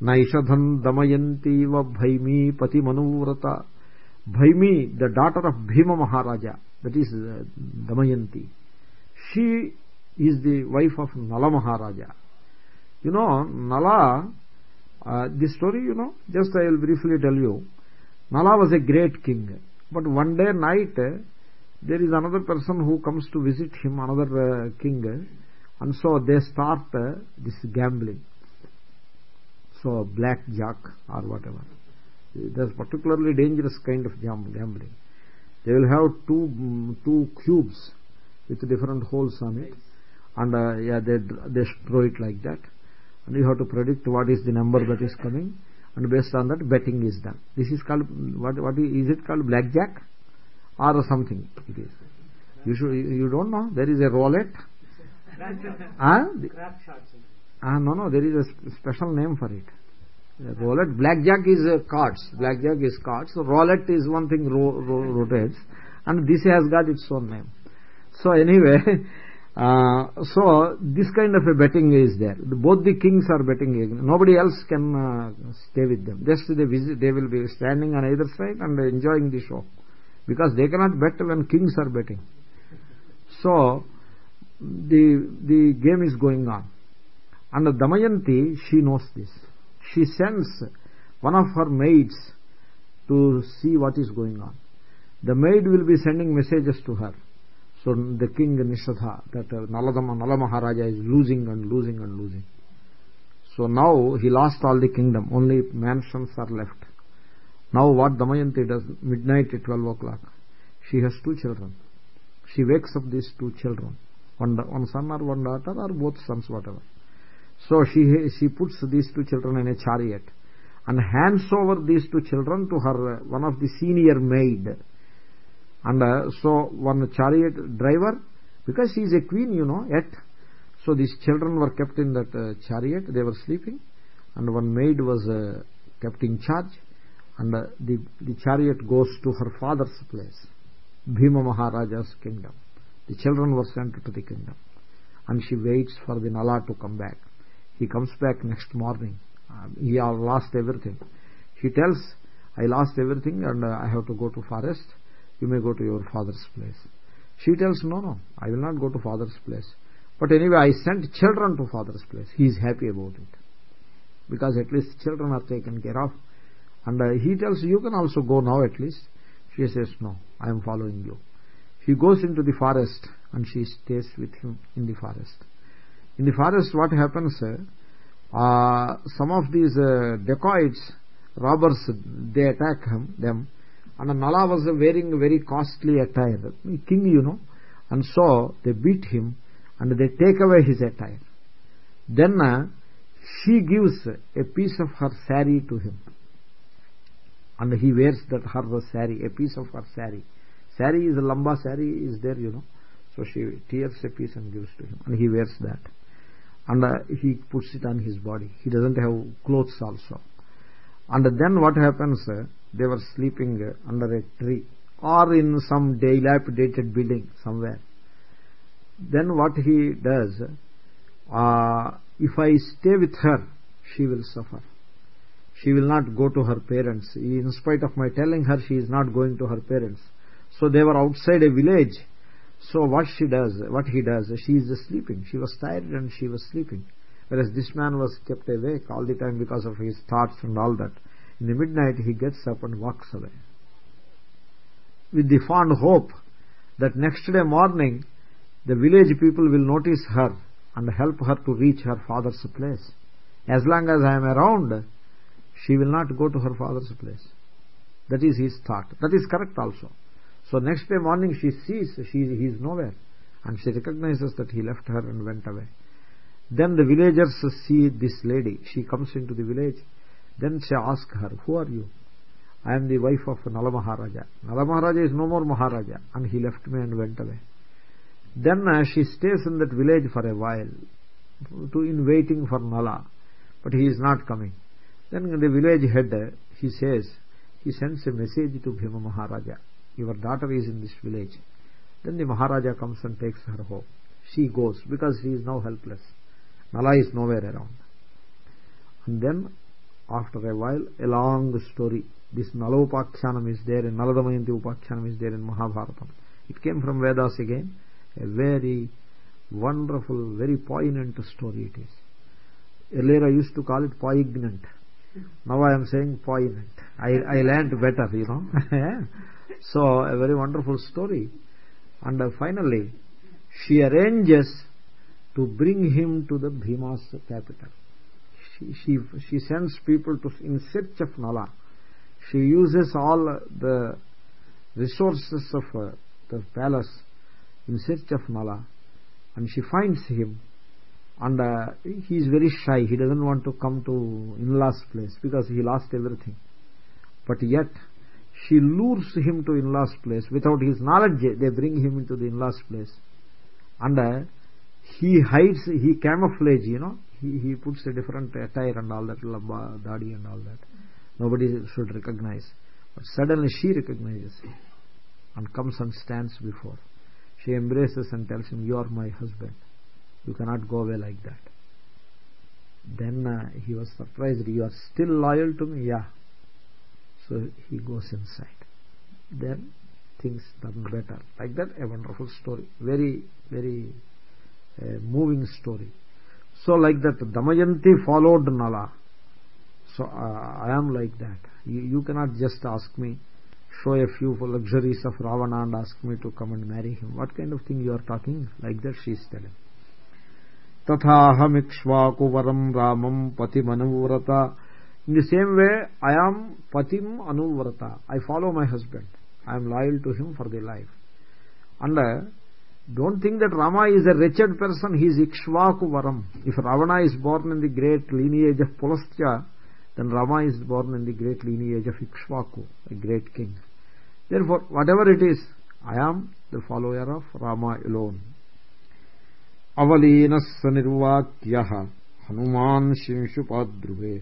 Naishadhan Damayanti va Bhaimi Pati Manuvrata. Bhaimi, the daughter of Bhima Maharaja, that is uh, Damayanti. She is the wife of Nala Maharaja. You know, Nala, uh, this story, you know, just I will briefly tell you. Nala was a great king. But one day night, there is another person who comes to visit him, another uh, king. And so they start uh, this gambling. So blackjack or whatever. There's particularly dangerous kind of gambling. They will have two mm, two cubes with different holes on it, and uh, yeah, they they throw it like that, and you have to predict what is the number that is coming. And based on that betting is done. This is called what what is it called? Blackjack? Or something it is. You should you don't know? There is a roulette. Ah ah no no there is a special name for it. Roulette blackjack is uh, cards. Blackjack is cards. So roulette is one thing ro ro rotates. And this has got its own name. So anyway Uh, so this kind of a betting is there. Both the kings are betting nobody else can uh, stay with them. Just they visit they will be standing on either side and enjoying the show. Because they cannot bet when kings are betting. So the the game is going on. And the damayanti she knows this. She sends one of her maids to see what is going on. The maid will be sending messages to her so the king Nishadha, that uh, Naladama, Nala Maharaja is losing and losing and losing. So now he lost all the kingdom, only mansions are left. Now what Damayanti does, midnight at 12 o'clock, she has two children. She wakes up these two children, one, one son or one daughter or both sons, whatever. So she, she puts these two children in a chariot and hands over these two children to her, uh, one of the senior maid and uh, so one chariot driver because she is a queen you know yet so these children were kept in that uh, chariot. They were sleeping. And one maid was uh, kept in charge. And uh, the the chariot goes to her father's place bhima maharaja's kingdom. The children were sent to the kingdom. And she waits for the nala to come back. He comes back next morning. Uh, he lost everything. He tells i lost everything and uh, i have to go to forest you may go to your father's place. She tells no no i will not go to father's place. But anyway i sent children to father's place. He is happy about it. Because at least children are taken care of. And uh, he tells you can also go now at least. She says no i am following you. He goes into the forest and she stays with him in the forest. In the forest what happens uh, uh, some of these uh, dacoits robbers they attack him, them and nala was wearing very costly attire. King you know and so they beat him and they take away his attire. Then uh, she gives a piece of her sari to him. And he wears that her sari a piece of her sari. Sari is a lamba sari is there you know. So she tears a piece and gives to him. And he wears that. And uh, he puts it on his body. He doesn't have clothes also and then what happens they were sleeping under a tree or in some dilapidated building somewhere. Then what he does uh, if i stay with her she will suffer. She will not go to her parents. In spite of my telling her she is not going to her parents. So they were outside a village. So what she does what he does she is sleeping. She was tired and she was sleeping whereas this man was kept awake all the time because of his thoughts and all that. In the midnight he gets up and walks away. With the fond hope that next day morning the village people will notice her and help her to reach her father's place. As long as i am around she will not go to her father's place. That is his thought. That is correct also. So next day morning she sees she he is nowhere. And she recognizes that he left her and went away then the villagers see this lady. She comes into the village. Then she asks her who are you? I am the wife of nala maharaja nala maharaja is no more maharaja. And he left me and went away. Then uh, she stays in that village for a while to in waiting for nala. But he is not coming. Then the village head he says he sends a message to bhima maharaja. Your daughter is in this village. Then the maharaja comes and takes her home. She goes because she is now helpless nala is nowhere around. And then after a while a long story. This nalopakhyanam is there in naladamayanti upakhyanam is there in mahabharatam it came from vedas again. A very wonderful very poignant story it is. Earlier i used to call it poignant. Now i am saying poignant. I i learned better you know. So a very wonderful story. And uh, finally she arranges to bring him to the bhima's capital. She she she sends people to in search of nala. She uses all the resources of uh, the palace in search of Nala and she finds him and uh, he is very shy. He doesn't want to come to in-laws place because he lost everything. But yet she lures him to in-laws place. Without his knowledge they bring him into the in-laws place. And uh, he hides he camouflage you know. He, he puts a different attire and all that lamba dadi and all that. Nobody should recognize. But suddenly she recognizes him and comes and stands before. She embraces and tells him you are my husband. You cannot go away like that. Then uh, he was surprised. You are still loyal to me? Yeah. So he goes inside. Then things turn better. Like that a wonderful story. Very very uh, moving story so like that damayanti followed nala so uh, i am like that you, you cannot just ask me show a few luxuries of Ravana and ask me to come and marry him. What kind of thing you are talking? Like that she is telling. Tathaham varam ramam patim anuvrata. In the same way, I am patim anuvrata. I follow my husband. I am loyal to him for don't think that rama is a wretched person. He is ikshvaku varam if ravana is born in the great lineage of pulastya then rama is born in the great lineage of ikshvaku a great king. Therefore whatever it is i am the follower of rama alone. అవలీనస్ స నిర్వాక్య Hanuman శింశుపాద్రువే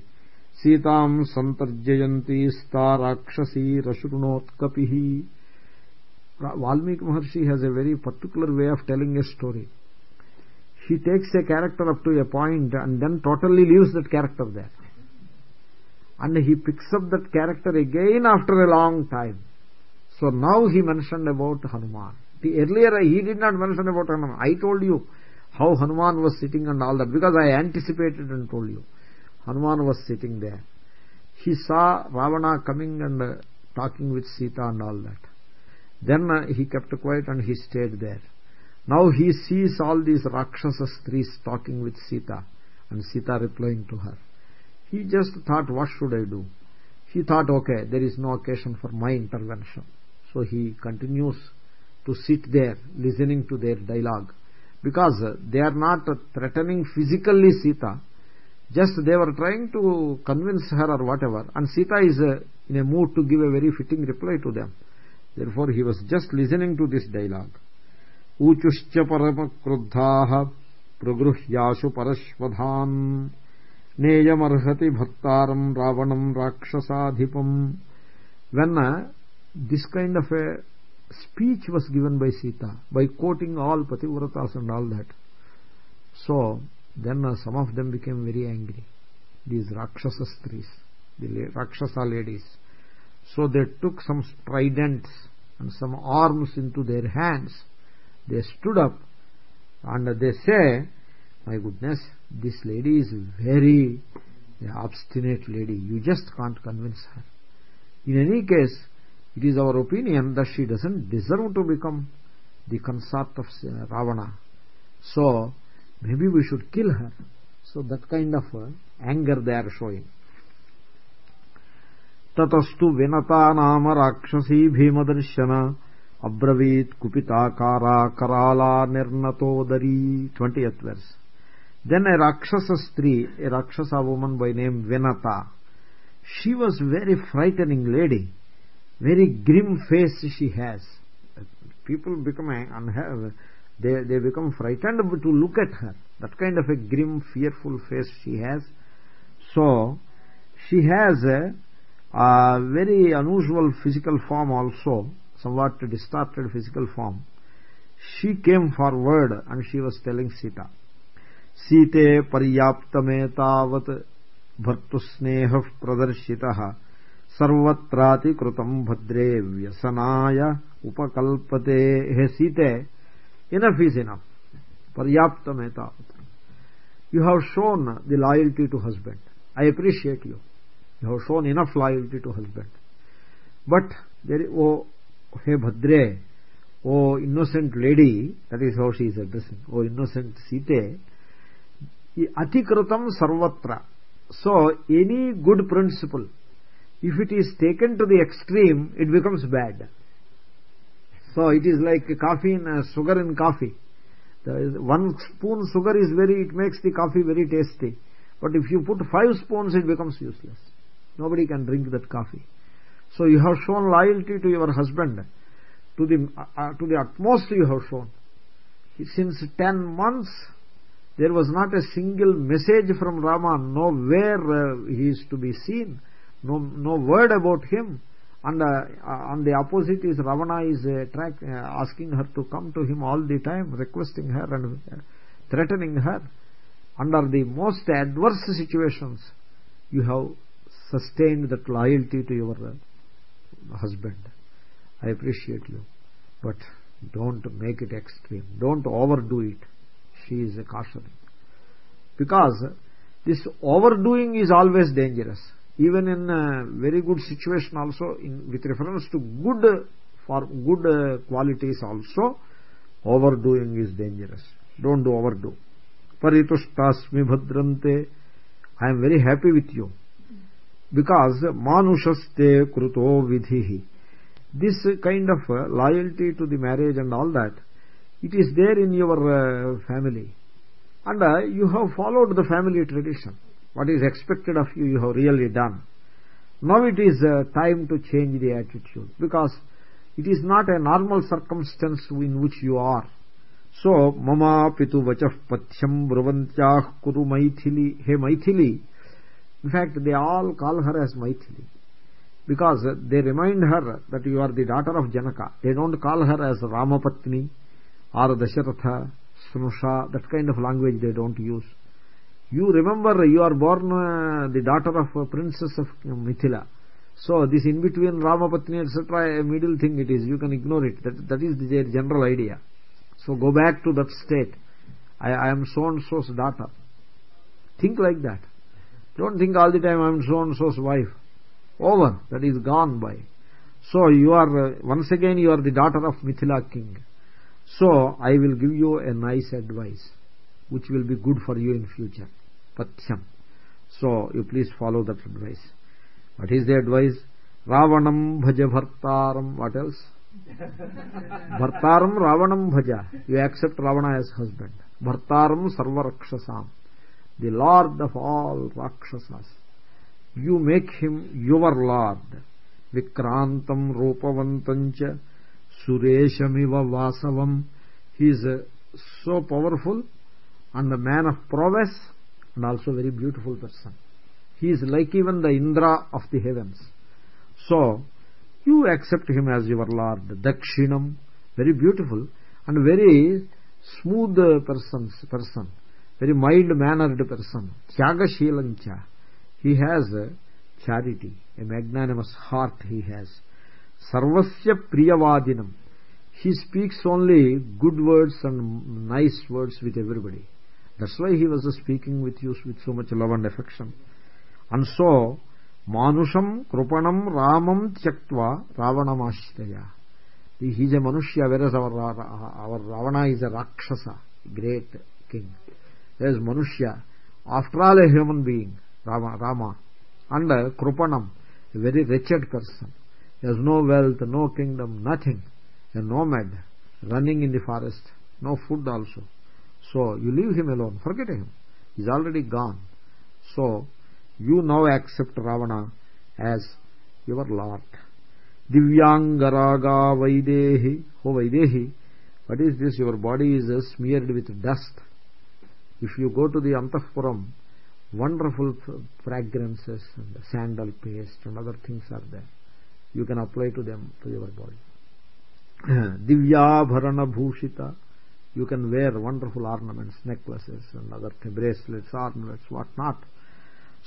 సీతాం సంతర్జయంతీస్తా Kapihi. Valmiki Maharshi has a very particular way of telling a story. He takes a character up to a point and then totally leaves that character there. And he picks up that character again after a long time. So now he mentioned about Hanuman. The earlier he did not mention about Hanuman. I told you how Hanuman was sitting and all that because I anticipated and told you. Hanuman was sitting there. He saw Ravana coming and talking with Sita and all that. Then uh, he kept quiet and he stayed there. Now he sees all these Rakshasa strees talking with Sita and Sita replying to her. He just thought, what should I do? he thought okay there is no occasion for my intervention so he continues to sit there listening to their dialogue because they are not threatening physically sita just they were trying to convince her or whatever and sita is uh, in a mood to give a very fitting reply to them therefore he was just listening to this dialogue ऊचुश्च परमक्रुद्धाः प्रगृह्याशु परश्वधान् नेयमर्हति भक्तारम् रावणम् राक्षसाधिपम् when uh, this kind of a speech was given by Sita by quoting all pativratas and all that so then uh, some of them became very angry these rakshasa stris the rakshasa ladies so they took some tridents and some arms into their hands. They stood up and they say my goodness this lady is very obstinate lady. You just can't convince her. In any case it is our opinion that she doesn't deserve to become the consort of ravana. So maybe we should kill her. So that kind of uh, anger they are showing ततस्तु विनता नाम राक्षसी भीमदर्शन। अब्रवीत कुपिताकारा कराला निर्नतोदरी। Twenty एथ्वर्स then A rakshasa stri a rakshasa woman by name Vinata. She was very frightening lady very grim face she has people become अनहेव they they become frightened to look at her. That kind of a grim, fearful face she has. So a very unusual physical form also somewhat distorted physical form she came forward and she was telling sita सीते पर्याप्तमेतावत् भर्तुस्नेहः प्रदर्शितः सर्वत्रातिकृतम् भद्रे व्यसनाय उपकल्पते हे सीते enough is enough paryaptam etavat you have shown the loyalty to husband i appreciate you have shown enough loyalty to husband. But there oh hey bhadre oh innocent lady that is how she is addressing oh innocent sita atikrutam sarvatra. So any good principle if it is taken to the extreme it becomes bad. So it is like coffee in uh, sugar in coffee. One spoon sugar is very it makes the coffee very tasty. But if you put five spoons it becomes useless nobody can drink that coffee. So you have shown loyalty to your husband. To the uh, uh to the utmost you have shown. Since 10 months there was not a single message from rama. Nowhere uh, he is to be seen. No no word about him. And uh, on the opposite is ravana is uh, track, uh, asking her to come to him all the time requesting her and uh, threatening her. Under the most adverse situations you have sustained that loyalty to your husband. I appreciate you but don't make it extreme. Don't overdo it. She is a cautioning because this overdoing is always dangerous. Even in a very good situation also in, with reference to good for good uh, qualities also overdoing is dangerous. Don't do overdo. Paritushtasmi bhadrante. I am very happy with you because manushaste kruto vidhi this kind of uh, loyalty to the marriage and all that it is there in your uh, family. And uh, you have followed the family tradition. What is expected of you you have really done. Now it is time to change the attitude because it is not a normal circumstance in which you are. So mama pitu vachah pathyam bruvantyah kuru maithili he in fact they all call her as maithili. Because they remind her that you are the daughter of janaka. They don't call her as ramapatni or dasharatha snusha that kind of language they don't use. You remember you are born uh, the daughter of a princess of mithila. So this in between ramapatni etc a middle thing it is. You can ignore it. That, that is the general idea. So go back to that state. I, I am so and so's daughter. Think like that don't think all the time i am so and so's wife. Over. That is gone by. So you are uh, once again you are the daughter of mithila king. So i will give you a nice advice which will be good for you in future. Pathyam so you please follow that advice. What is the advice? Ravanam bhaja bhartaram. What else? Bhartaram ravanam bhaja. You accept ravana as husband. Bhartaram sarva rakshasam the lord of all rakshasas. You make him your lord. Vikrantam rupavantam cha sureshamiva vasavam. He is uh, so powerful and a man of prowess and also very beautiful person. He is like even the indra of the heavens. So you accept him as your lord. Dakshinam. Very beautiful and very smooth person person very mild mannered person. Tyagashilancha he has a charity a magnanimous heart he has. Sarvasya priyavadinam. He speaks only good words and nice words with everybody. That's why he was speaking with you with so much love and affection. And so manusham krupanam ramam tyaktva ravanamashitaya. He is a manushya whereas our, our ravana is a rakshasa great king is manushya. After all a human being rama, rama and krupanam a very wretched person. He has no wealth no kingdom nothing. A nomad running in the forest no food also. So you leave him alone forget him. He is already gone. So you now accept ravana as your lord. Divyangaraga vaidehi oh vaidehi. What is this? Your body is smeared with dust if you go to the antahpuram wonderful fragrances and sandal paste and other things are there. You can apply to them to your body. Divyabharana bhushita you can wear wonderful ornaments necklaces and other bracelets ornaments what not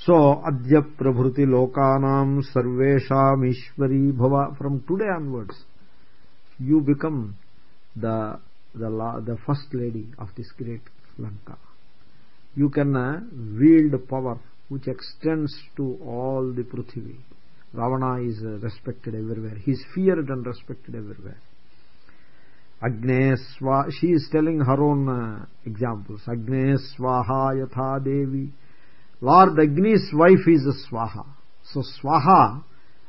so adya prabhuti lokanam sarvesham ishwari bhava from today onwards you become the the the first lady of this great lanka you can uh, wield power which extends to all the prithvi. Ravana is uh, respected everywhere. He is feared and respected everywhere. Agne swa she is telling her own uh, examples. Agne swaha yatha devi. Lord agni's wife is swaha. So swaha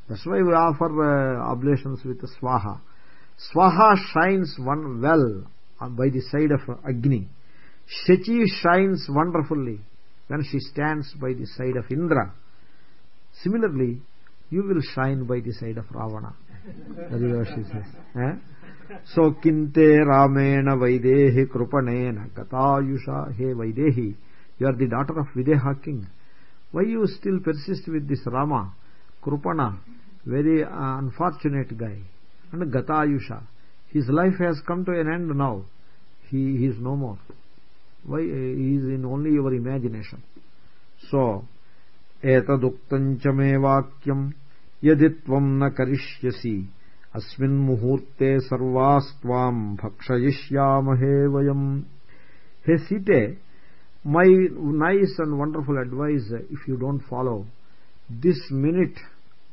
that's why we offer uh, oblations with swaha. Swaha shines one well by the side of agni shachi shines wonderfully when she stands by the side of indra. Similarly you will shine by the side of ravana. That is what she says eh? so kinte ramena vaidehi krupanena gatayusha he vaidehi. You are the daughter of videha king. Why you still persist with this rama krupana very uh, unfortunate guy? And gatayusha his life has come to an end now. He, he is no more why uh, he is in only your imagination. So etaduktam cha me vakyam yadi tvam na karishyasi. Asmin muhurte sarvastvam bhakshayishyamahe vayam. He site my nice and wonderful advice if you don't follow this minute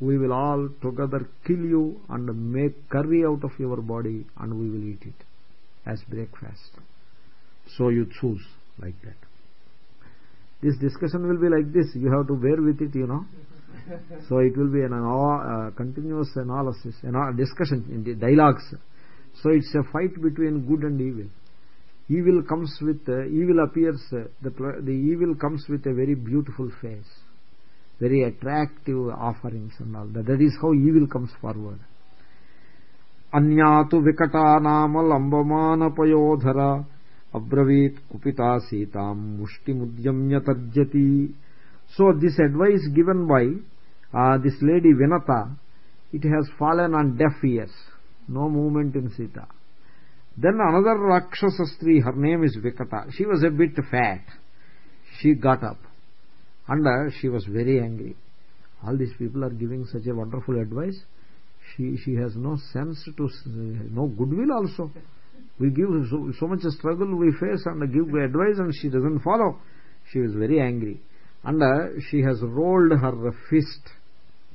we will all together kill you and make curry out of your body and we will eat it as breakfast so you choose like that. This discussion will be like this. You have to bear with it you know. So it will be an, uh, continuous analysis and an discussion in the dialogues. So it's a fight between good and evil. Evil comes with uh, evil appears uh, the the evil comes with a very beautiful face very attractive offerings and all that. That is how evil comes forward. అన్యాతు వికటానామ లంబమానపయోధర अब्रवीत कुपिता सीता मुष्टिमुद्यम्य तर्जति। So this advice given by this lady Vinata it has fallen on deaf ears no movement in Sita then another rakshasa stri her name is Vikata she was a bit fat she got up and uh, she was very angry. All these people are giving such a wonderful advice. She she has no sense to uh, no goodwill also. we give so, so much struggle we face and give advice and she doesn't follow she is very angry and uh, she has rolled her fist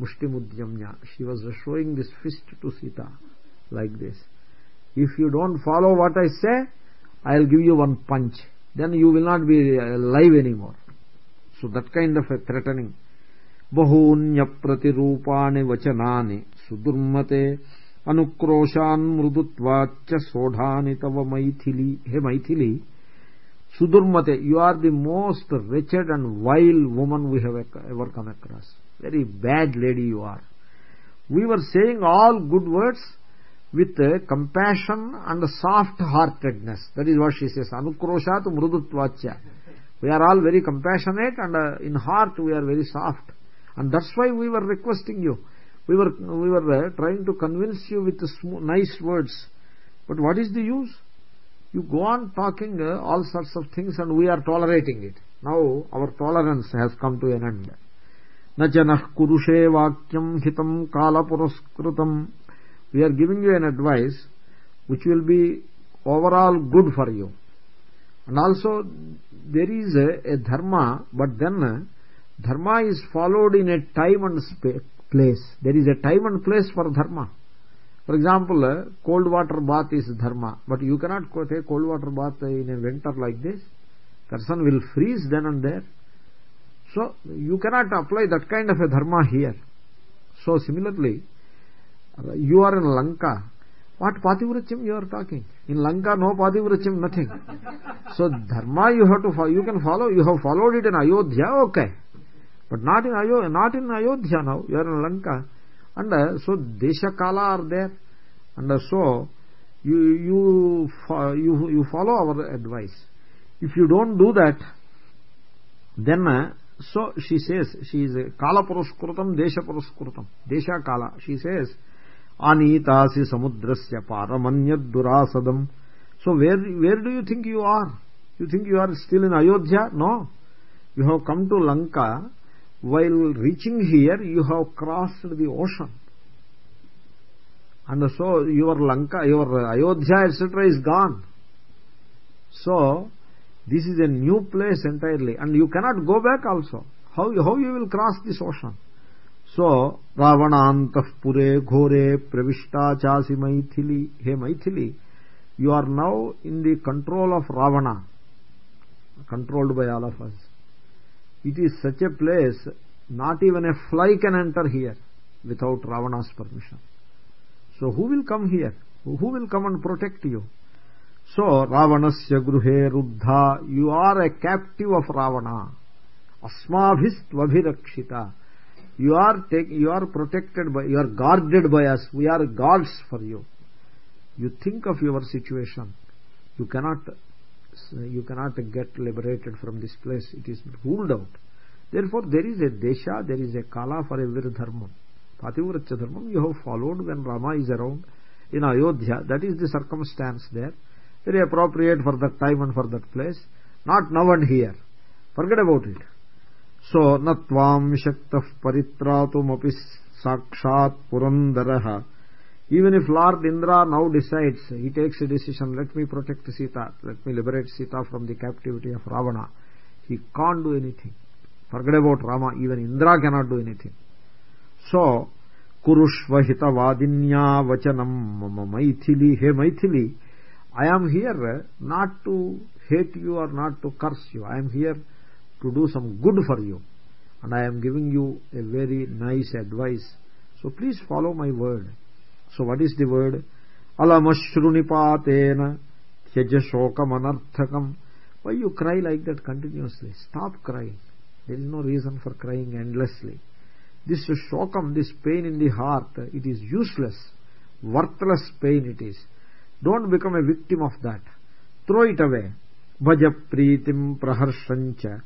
mushtimudyamya she was showing this fist to sita like this if you don't follow what i say i'll give you one punch then you will not be alive anymore so that kind of a threatening బహూన్యప్రతిరూపాణి వచనాని సుదుర్మతే अनुक्रोशान् मृदुत्वाच्च सोढानि तव मैथिली। हे Maithili sudurmate you are the most wretched and vile woman we have ever come across. Very bad lady you are. We were saying all good words with compassion and soft heartedness that is what she says anukroshat mrudutvacha we are all very compassionate and uh, in heart we are very soft. And that's why we were requesting you we were we were trying to convince you with nice words. But what is the use? You go on talking uh, all sorts of things and we are tolerating it. Now our tolerance has come to an end. Nachanah kurushe vakyam hitam kala we are giving you an advice which will be overall good for you. And also there is a, a dharma but then uh, dharma is followed in a time and place. There is a time and place for dharma. For example uh, cold water bath is dharma. But you cannot take cold water bath in a winter like this. Person will freeze then and there. So you cannot apply that kind of a dharma here. So similarly you are in lanka. What pativracham you are talking? In lanka no pativracham nothing. So dharma you have to you can follow you have followed it in ayodhya okay but not in ayodhya not in ayodhya now. You are in lanka. And uh, so desha kala are there. And uh, so you you you you follow our advice. If you don't do that then uh, so she says she is kala puruskrutam desha puruskrutam desha kala. She says anitasi samudrasya paramanyad durasadam. So where where do you think you are? You think you are still in ayodhya? No. You have come to lanka while reaching here you have crossed the ocean. And so your lanka your ayodhya etc is gone. So this is a new place entirely. And you cannot go back also. How how you will cross this ocean? So ravanantah pure ghore pravishta chasi maithili he maithili you are now in the control of ravana controlled by all of us it is such a place not even a fly can enter here without ravana's permission. So who will come here? Who will come and protect you? So ravanasya gruhe ruddha you are a captive of ravana. Asmabhistvabhirakshita you are take, you are protected by you are guarded by us. We are guards for you. You think of your situation. You cannot Uh, you cannot get liberated from this place. It is ruled out. Therefore there is a desha there is a kala for every dharma pativratya dharma you have followed when rama is around in ayodhya. That is the circumstance there. Very appropriate for that time and for that place. Not now and here. Forget about it. So natvam shaktah paritratumapi sakshat purandarah even if lord indra now decides he takes a decision let me protect sita let me liberate sita from the captivity of ravana he can't do anything. Forget about rama even indra cannot do anything. So kurushva hitavadinya vachanam mama maithili he maithili i am here not to hate you or not to curse you. I am here to do some good for you. And i am giving you a very nice advice. So please follow my word so what is the word alamashrunipatena tyaja shokamanarthakam why you cry like that continuously stop crying there is no reason for crying endlessly this shokam this pain in the heart it is useless worthless pain it is don't become a victim of that throw it away bhaja pritim praharshancha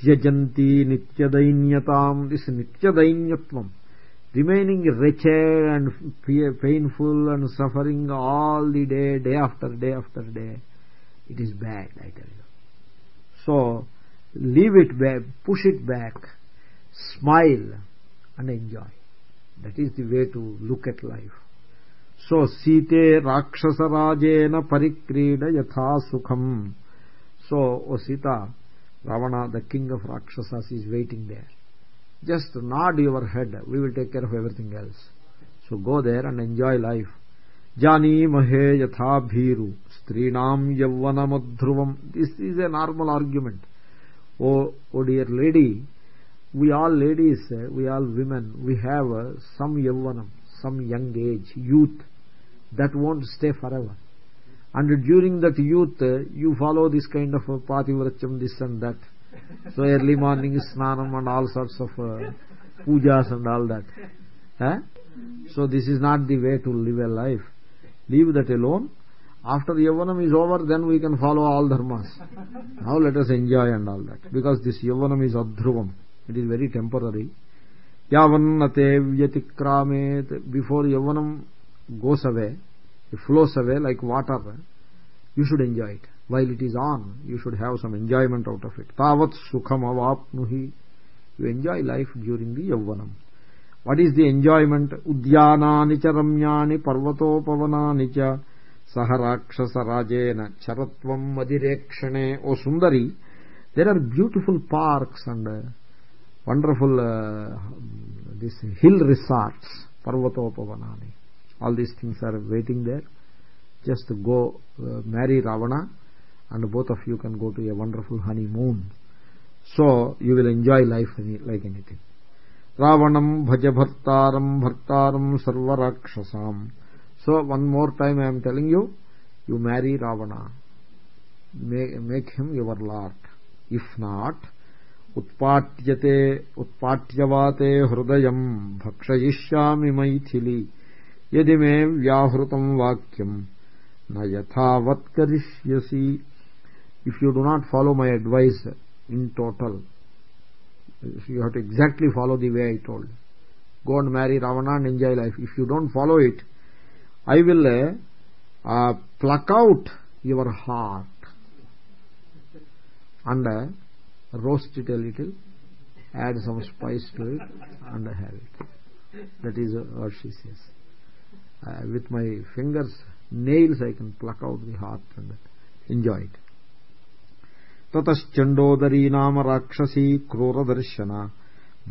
tyajanti nityadainyataam this nityadainyatvam remaining wretched and painful and suffering all the day day after day after day it is bad i tell you. So leave it back push it back smile and enjoy. That is the way to look at life. So site rakshasarajena parikrida yatha sukham. So oh o sita ravana the king of rakshasas is waiting there just nod your head. We will take care of everything else. So go there and enjoy life. Jani yatha bhiru. Strinam this is a normal argument. Oh, oh dear lady we all ladies, uh, we all women, we have uh, some yavanam, some young age, youth, that won't stay forever. And during that youth, uh, you follow this kind of pativracham, this and that. So early morning snanam and all sorts of uh, pujas and all that. So this is not the way to live a life. Leave that alone. After Yavanam is over, then we can follow all dharmas. Now let us enjoy and all that. Because this Yavanam is adhruvam. It is very temporary. Yavannate vyatikramet. Before Yavanam goes away, it flows away like water, you should enjoy it. While it is on, you should have some enjoyment out of it. Tavat sukham avapnuhi. You enjoy life during the Yavanam. What is the enjoyment? Udyanani cha ramyani parvatopavanani cha saharakshasarajena charatvam madirekshane. O Sundari, there are beautiful parks and uh, wonderful uh, this hill resorts, parvatopavanani. All these things are waiting there. Just go uh, marry Ravana and both of you can go to a wonderful honeymoon. So you will enjoy life like anything. Ravanam bhaja bhartaram bhartaram sarvarakshasam. So one more time I am telling you, you marry Ravana. Make, make him your lord. If not, उत्पाट्यते उत्पाट्यवाते हृदयम् भक्षयिष्यामि मैथिली यदि मे व्याहृतम् वाक्यम् न यथावत् करिष्यसि if you do not follow my advice in total you have to exactly follow the way I told go and marry Ravana and enjoy life. If you don't follow it I will uh, uh, pluck out your heart and uh, roast it a little add some spice to it and have it. That is what she says. Uh, with my fingers nails I can pluck out the heart and enjoy it ततश्चण्डोदरी नाम राक्षसी क्रूरदर्शना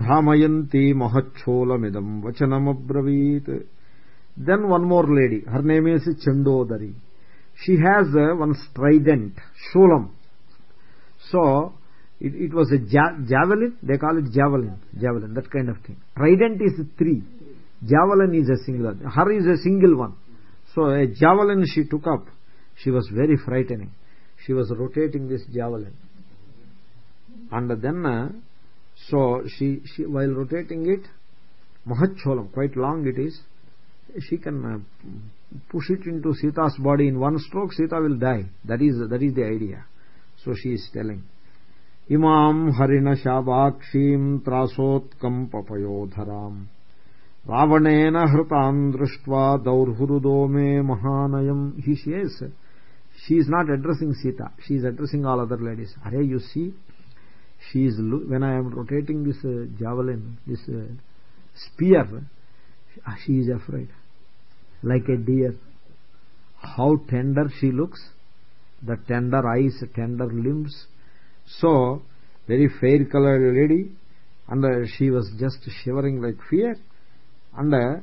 भ्रामयन्ती महच्छोलमिदम् वचनमब्रवीत् then one more lady her name is chandodari she has uh, one strident shulam so it, it was a ja javelin they call it javelin javelin that kind of thing trident is three javelin is a single her is a single one so a javelin she took up she was very frightening she was rotating this javelin. And then uh, so she, she while rotating it mahacholam quite long it is she can uh, push it into sita's body in one stroke sita will die. That is that is the idea. So she is telling imam harina shabakshim trasotkam papayodharam hritam drishtva daurhurudo me mahanayam. He says she is not addressing Sita. She is addressing all other ladies. Are you see? She is when I am rotating this uh, javelin this uh, spear ah, she is afraid. Like a deer. How tender she looks. The tender eyes tender limbs. So very fair colored lady. And uh, she was just shivering like fear. And uh,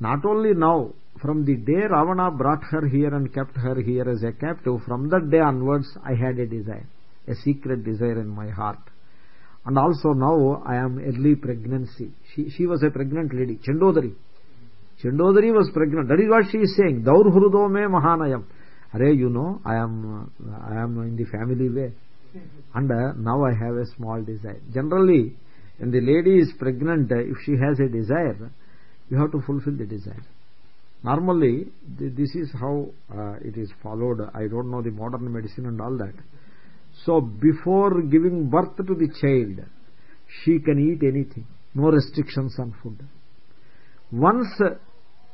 not only now from the day Ravana brought her here and kept her here as a captive, from that day onwards I had a desire, a secret desire in my heart. And also now I am early pregnancy. She, she was a pregnant lady, Chandodari. Chandodari was pregnant. That is what she is saying. Daur hrudo me mahanayam. Are you know, I am, I am in the family way. And uh, now I have a small desire. Generally, when the lady is pregnant, if she has a desire, you have to fulfill the desire normally this is how uh, it is followed. I don't know the modern medicine and all that. So before giving birth to the child she can eat anything. No restrictions on food. Once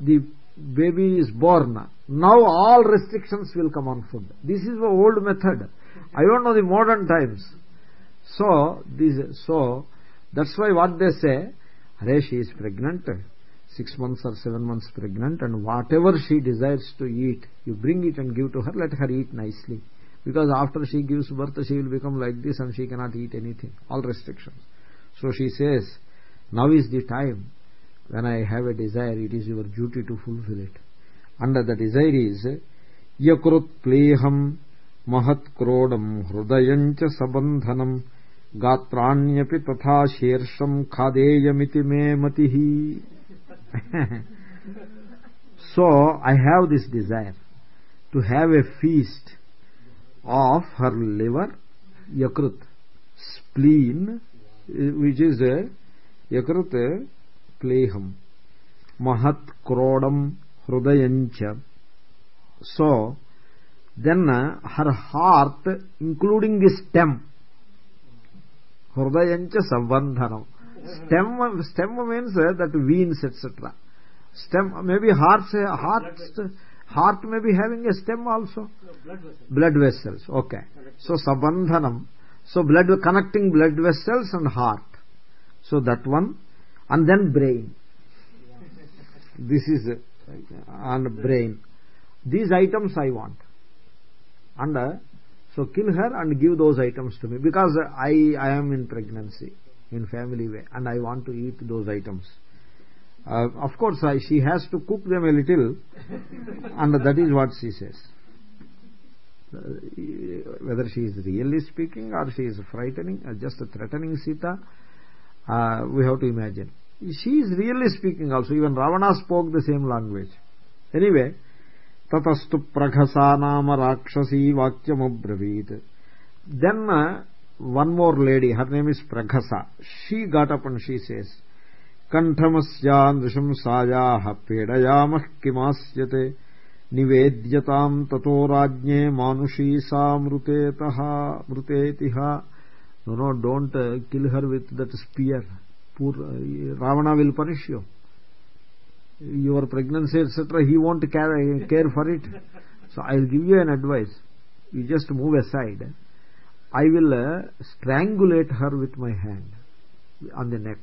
the baby is born now all restrictions will come on food. This is the old method. I don't know the modern times. So this so that's why what they say Hare, she is pregnant six months or seven months pregnant and whatever she desires to eat you bring it and give to her let her eat nicely because after she gives birth she will become like this and she cannot eat anything all restrictions so she says now is the time when i have a desire it is your duty to fulfill it and the desire is yakrut pleham mahat krodam hrudayancha sabandhanam गात्राण्यपि तथा शीर्षम् खादेयमिति मे मतिः so i have this desire to have a feast of her liver yakrut spleen eh, which is a yakrut eh, pleham mahat krodam hrudayancha. So then eh, her heart including the stem hrudayancha savandhanam stem stem means uh, that veins etc stem maybe heart uh, heart heart may be having a stem also. Blood vessels. Okay. So sabandhanam. So blood connecting blood vessels and heart. So that one. And then brain. This is uh, and brain. These items i want. And uh, so kill her and give those items to me. Because i i am in pregnancy in family way and i want to eat those items. Uh, of course I, she has to cook them a little and that is what she says. Uh, whether she is really speaking or she is frightening or just threatening sita uh, we have to imagine. She is really speaking also. Even ravana spoke the same language. Anyway తతస్తు ప్రఘసా నామ రాక్షసీ వాక్యముబ్రవీత్ then one more lady her name is praghasa. She got up and she says kanthhamasya nrisham sayah pedayamah kimasyate nivedyatam tato rajye manushi sa mrutetah mrutetih no no don't uh, kill her with that spear. Poor uh, ravana will punish you. Your pregnancy etc he won't care, uh, care for it. So i'll give you an advice. You just move aside i will uh, strangulate her with my hand on the neck.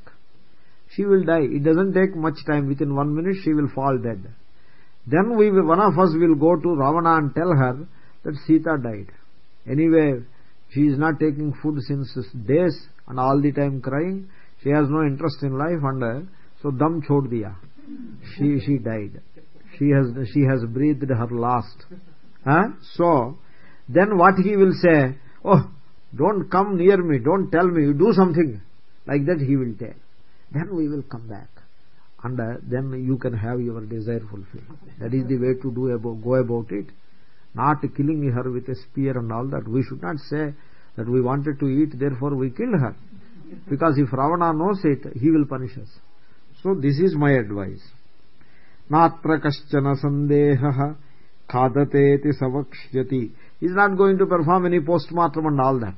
She will die. It doesn't take much time. Within one minute she will fall dead. Then we one of us will go to ravana and tell her that sita died. Anyway she is not taking food since days and all the time crying. She has no interest in life and uh, so dam chhod diya. She she died. She has she has breathed her last. Huh? so then what he will say? Oh don't come near me. Don't tell me. You do something. Like that he will tell. Then we will come back. And uh, then you can have your desire fulfilled. That is the way to do about, go about it. Not killing her with a spear and all that. We should not say that we wanted to eat therefore we killed her. Because if ravana knows it he will punish us. So this is my advice. Natra kaschana sandehah khadate savakshati he is not going to perform any postmortem and all that.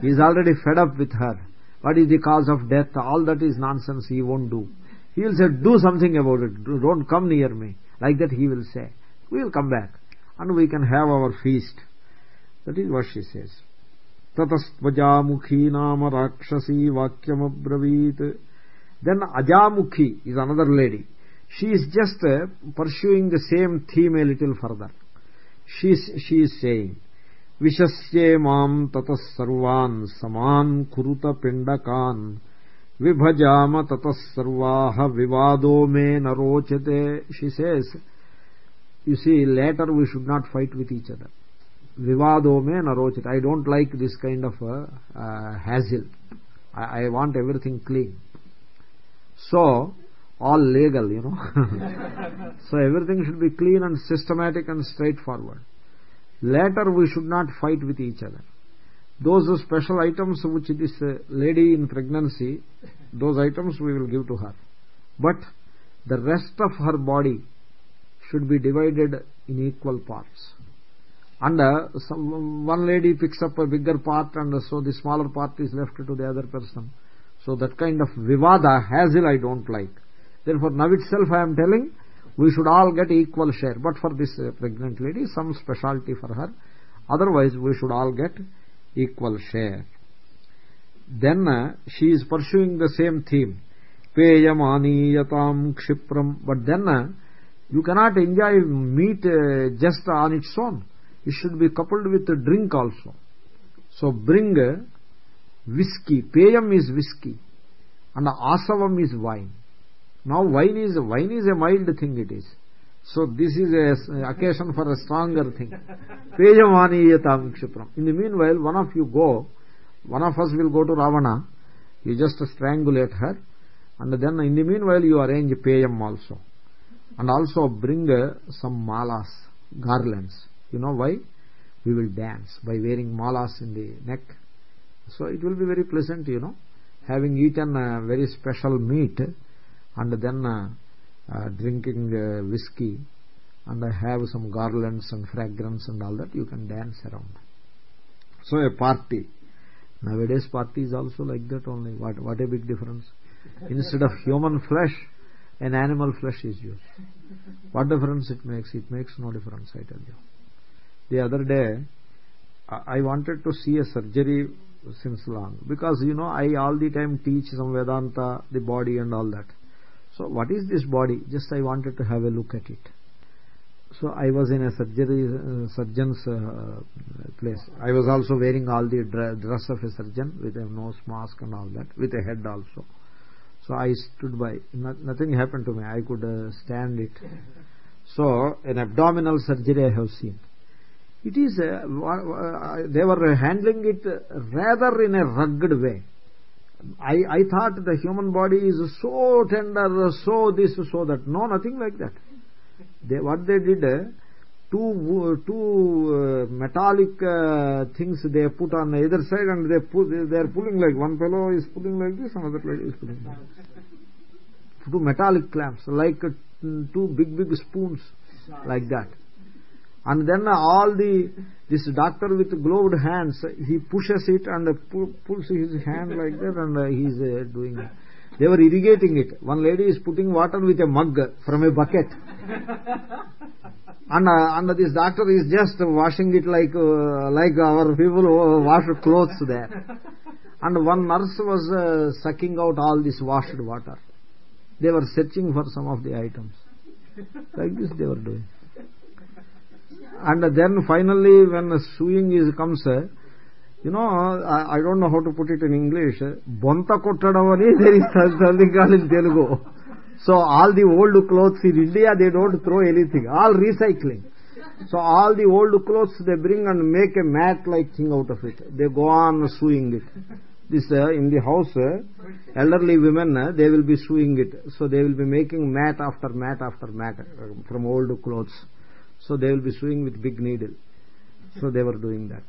He is already fed up with her. What is the cause of death? All that is nonsense. He won't do. He will say do something about it. Don't come near me. Like that he will say. We will come back. And we can have our feast. That is what she says. Tatastvajamukhi nama rakshasi vakyam abravit then ajamukhi is another lady. She is just uh, pursuing the same theme a little further she is, saying vishasye mam tatas sarvan saman kuruta pindakan vibhajama tatas sarvaha vivado me narochate. She says you see later we should not fight with each other. Vivado me narochate. I don't like this kind of a uh, hassle. I, I want everything clean. So all legal you know. So everything should be clean and systematic and straightforward. Later we should not fight with each other. Those special items which this uh, lady in pregnancy those items we will give to her. But the rest of her body should be divided in equal parts. And uh, some, one lady picks up a bigger part and uh, so the smaller part is left to the other person. So that kind of vivada hassle i don't like therefore now itself i am telling we should all get equal share. But for this uh, pregnant lady some specialty for her. Otherwise we should all get equal share. Then uh, she is pursuing the same theme. Peyamaniyatam kshipram. But then uh, you cannot enjoy meat just on its own. It should be coupled with a drink also. So bring whiskey. Peyam is whiskey. And asavam is wine now wine is wine is a mild thing it is. So this is a occasion for a stronger thing. Pejamaniyatam kshipram. In the meanwhile one of you go one of us will go to ravana. You just strangulate her. And then in the meanwhile you arrange payam also. And also bring uh, some malas garlands. You know why? We will dance by wearing malas in the neck. So it will be very pleasant you know. Having eaten a very special meat and then uh, uh, drinking uh, whiskey and I have some garlands and fragrance and all that you can dance around. So a party. Nowadays party is also like that only. What what a big difference. Instead of human flesh an animal flesh is used. What difference it makes? It makes no difference i tell you. The other day i wanted to see a surgery since long. Because you know i all the time teach some vedanta the body and all that so what is this body? Just i wanted to have a look at it. So i was in a surgery uh, surgeon's uh, place. I was also wearing all the dress of a surgeon with a nose mask and all that with a head also. So i stood by. Nothing happened to me. I could uh, stand it. So an abdominal surgery i have seen. It is uh, uh, they were handling it rather in a rugged way i i thought the human body is so tender so this so that. No nothing like that. They what they did two two uh, metallic uh, things they put on either side and they pull they are pulling like one fellow is pulling like this another lady is pulling like this. two metallic clamps like uh, two big big spoons like that and then all the this doctor with gloved hands he pushes it and pulls his hand like that and he is doing it. They were irrigating it. One lady is putting water with a mug from a bucket. And, uh, and this doctor is just washing it like uh, like our people wash clothes there. And one nurse was uh, sucking out all this washed water. They were searching for some of the items. Like this they were doing and then finally when suing is comes you know I, I don't know how to put it in english. Bonta kottadam ani there is something called in telugu. So all the old clothes in india they don't throw anything. All recycling. So all the old clothes they bring and make a mat like thing out of it. They go on sewing it. This uh, in the house uh, elderly women uh, they will be sewing it. So they will be making mat after mat after mat uh, from old clothes so they will be sewing with big needle. So they were doing that.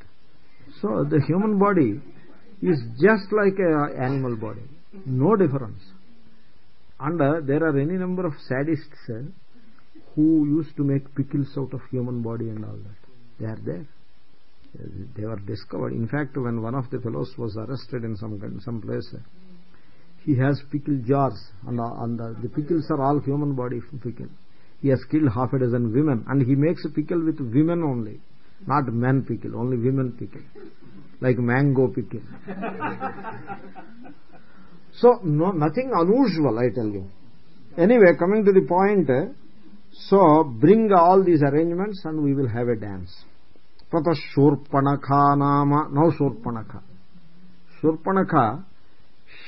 So the human body is just like a animal body. No difference. And uh, there are any number of sadists uh, who used to make pickles out of human body and all that. They are there. They were discovered. In fact when one of the fellows was arrested in some some place uh, he has pickle jars. And, uh, and uh, the pickles are all human body pickle he has killed half a dozen women and he makes a pickle with women only not men pickle only women pickle like mango pickle. So no nothing unusual i tell you. Anyway coming to the point so bring all these arrangements and we will have a dance. Tata shurpanakha nama now shurpanakha. Shurpanakha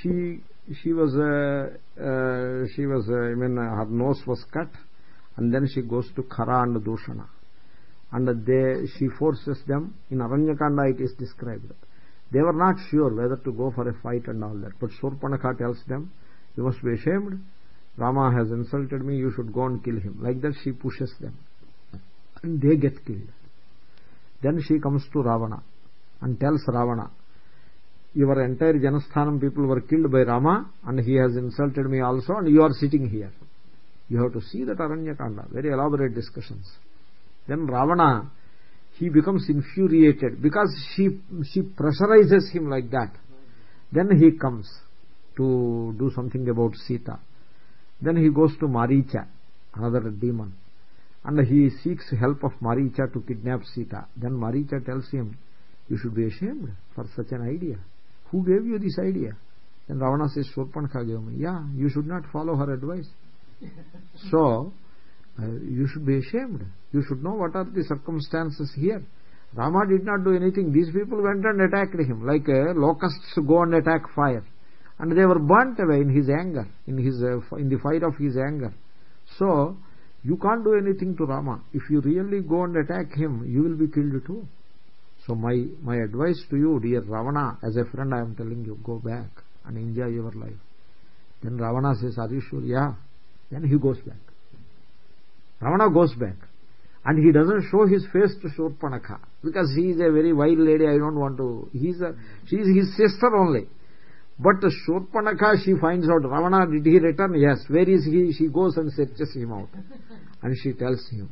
she she was uh, uh, she was uh, i mean her nose was cut and then she goes to khara and dushana. And they she forces them. In aranyakanda it is described they were not sure whether to go for a fight and all that. But surpanakha tells them you must be ashamed. Rama has insulted me. You should go and kill him. Like that she pushes them. And they get killed. Then she comes to ravana and tells ravana your entire janasthanam people were killed by rama and he has insulted me also and you are sitting here you have to see that aranyakanda very elaborate discussions. Then ravana he becomes infuriated because she she pressurizes him like that. Then he comes to do something about sita. Then he goes to maricha another demon. And he seeks help of maricha to kidnap sita. Then maricha tells him you should be ashamed for such an idea. Who gave you this idea? Then ravana says shurpanakha gave me. Yeah you should not follow her advice so uh, you should be ashamed. You should know what are the circumstances here. Rama did not do anything. These people went and attacked him like uh, locusts go and attack fire. And they were burnt away in his anger in his uh, in the fire of his anger. So you can't do anything to rama. If you really go and attack him you will be killed too. So my my advice to you dear ravana as a friend i am telling you go back and enjoy your life. Then ravana says are you sure yeah then he goes back. Ravana goes back. And he doesn't show his face to shurpanakha. Because he is a very wild lady i don't want to she is his sister only. But shurpanakha she finds out ravana did he return? Yes. Where is he? She goes and searches him out. And she tells him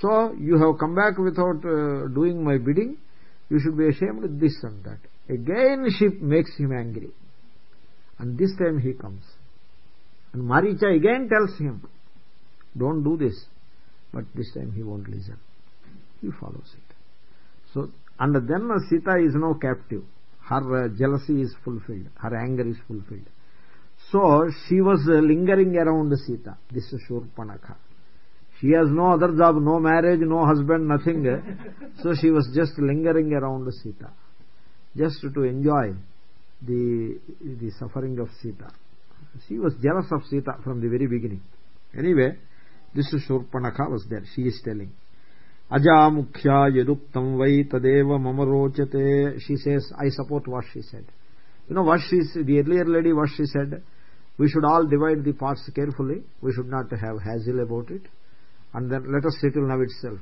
so you have come back without uh, doing my bidding. You should be ashamed of this and that. Again she makes him angry. And this time he comes and maricha again tells him don't do this. But this time he won't listen. He follows it. So and then sita is now captive. Her uh, jealousy is fulfilled. Her anger is fulfilled. So she was uh, lingering around the sita. This is shurpanakha. She has no other job no marriage no husband nothing. So she was just lingering around sita. Just to enjoy the the suffering of sita she was jealous of sita from the very beginning. Anyway this is shurpanakha was there. She is telling. Ajamukhya yaduktam vai tadeva mamarochate she says i support what she said. You know what she the earlier lady what she said? We should all divide the parts carefully. We should not have hassle about it. And then let us settle now itself.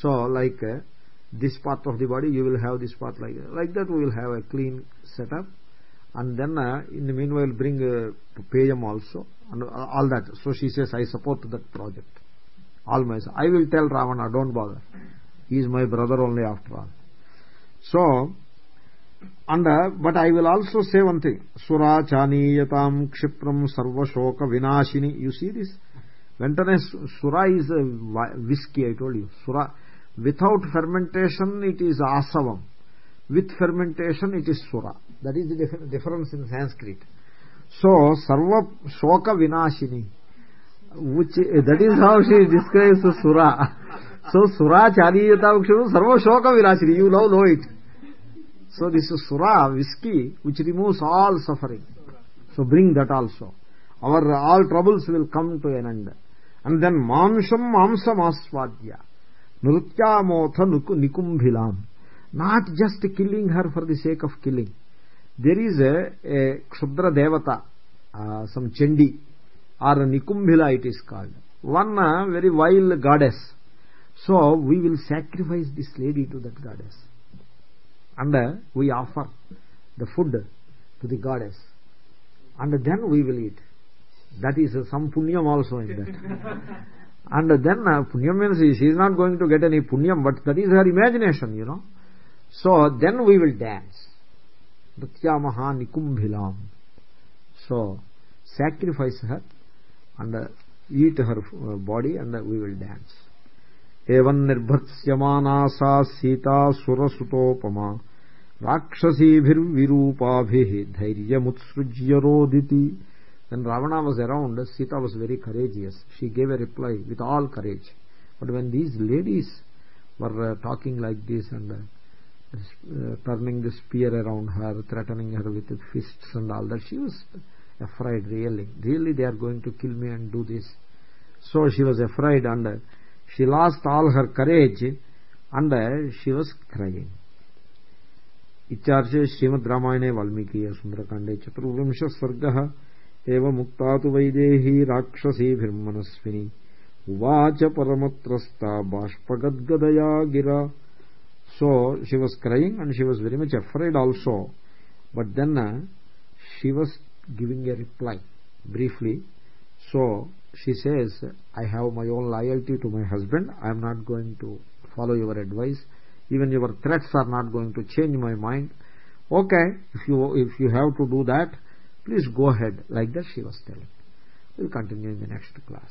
So like uh, this part of the body you will have this part like like that we will have a clean setup and then uh, in the meanwhile bring uh, to payam also and all that. So she says i support that project. All my i will tell ravana don't bother. He is my brother only after all. So and uh, but i will also say one thing. Sura chaniyatam kshipram sarva shoka vinashini. You see this? Ventane sura is a whiskey i told you. Sura without fermentation it is asavam. With fermentation it is sura that is the difference in sanskrit so sarva shoka vinashini which that is how she describes sura so sura chariyata ukshu sarva shoka vinashini you now know it so this is sura whiskey which removes all suffering so bring that also our all troubles will come to an end and then mamsam mamsam aswadya nrutyamotha nikumbhilam not just killing her for the sake of killing. There is a, a kshudra devata uh, some chandi or nikumbhila it is called. One uh, very wild goddess. So we will sacrifice this lady to that goddess. And uh, we offer the food to the goddess. And then we will eat. That is some punyam also in that. And then uh, punyam means she is not going to get any punyam but that is her imagination you know so then we will dance. Nrityamaha nikumbhilam so sacrifice her and uh, eat her uh, body and uh, we will dance. Evan nirbhatsyamanā sā sītā surasutopama rakṣasībhirvirūpābhiः dhairyamutssrujya roditi. When ravana was around sita was very courageous. She gave a reply with all courage. But when these ladies were talking like this and uh, uh, turning the spear around her threatening her with fists and all that she was afraid really really they are going to kill me and do this so she was afraid and uh, she lost all her courage and uh, she was crying इत्यार्चे Shrimad रामायणे वाल्मीकीय सुन्दरकाण्डे चतुर्विंशः सर्गः एवमुक्ता तु वैदेही राक्षसीभिर्मनस्विनी उवाच परमत्रस्ता बाष्पगद्गदया गिरा so she was crying and she was very much afraid also. But then uh, she was giving a reply briefly. So she says i have my own loyalty to my husband. I am not going to follow your advice. Even your threats are not going to change my mind. Okay if you if you have to do that please go ahead. Like that she was telling. We'll continue in the next class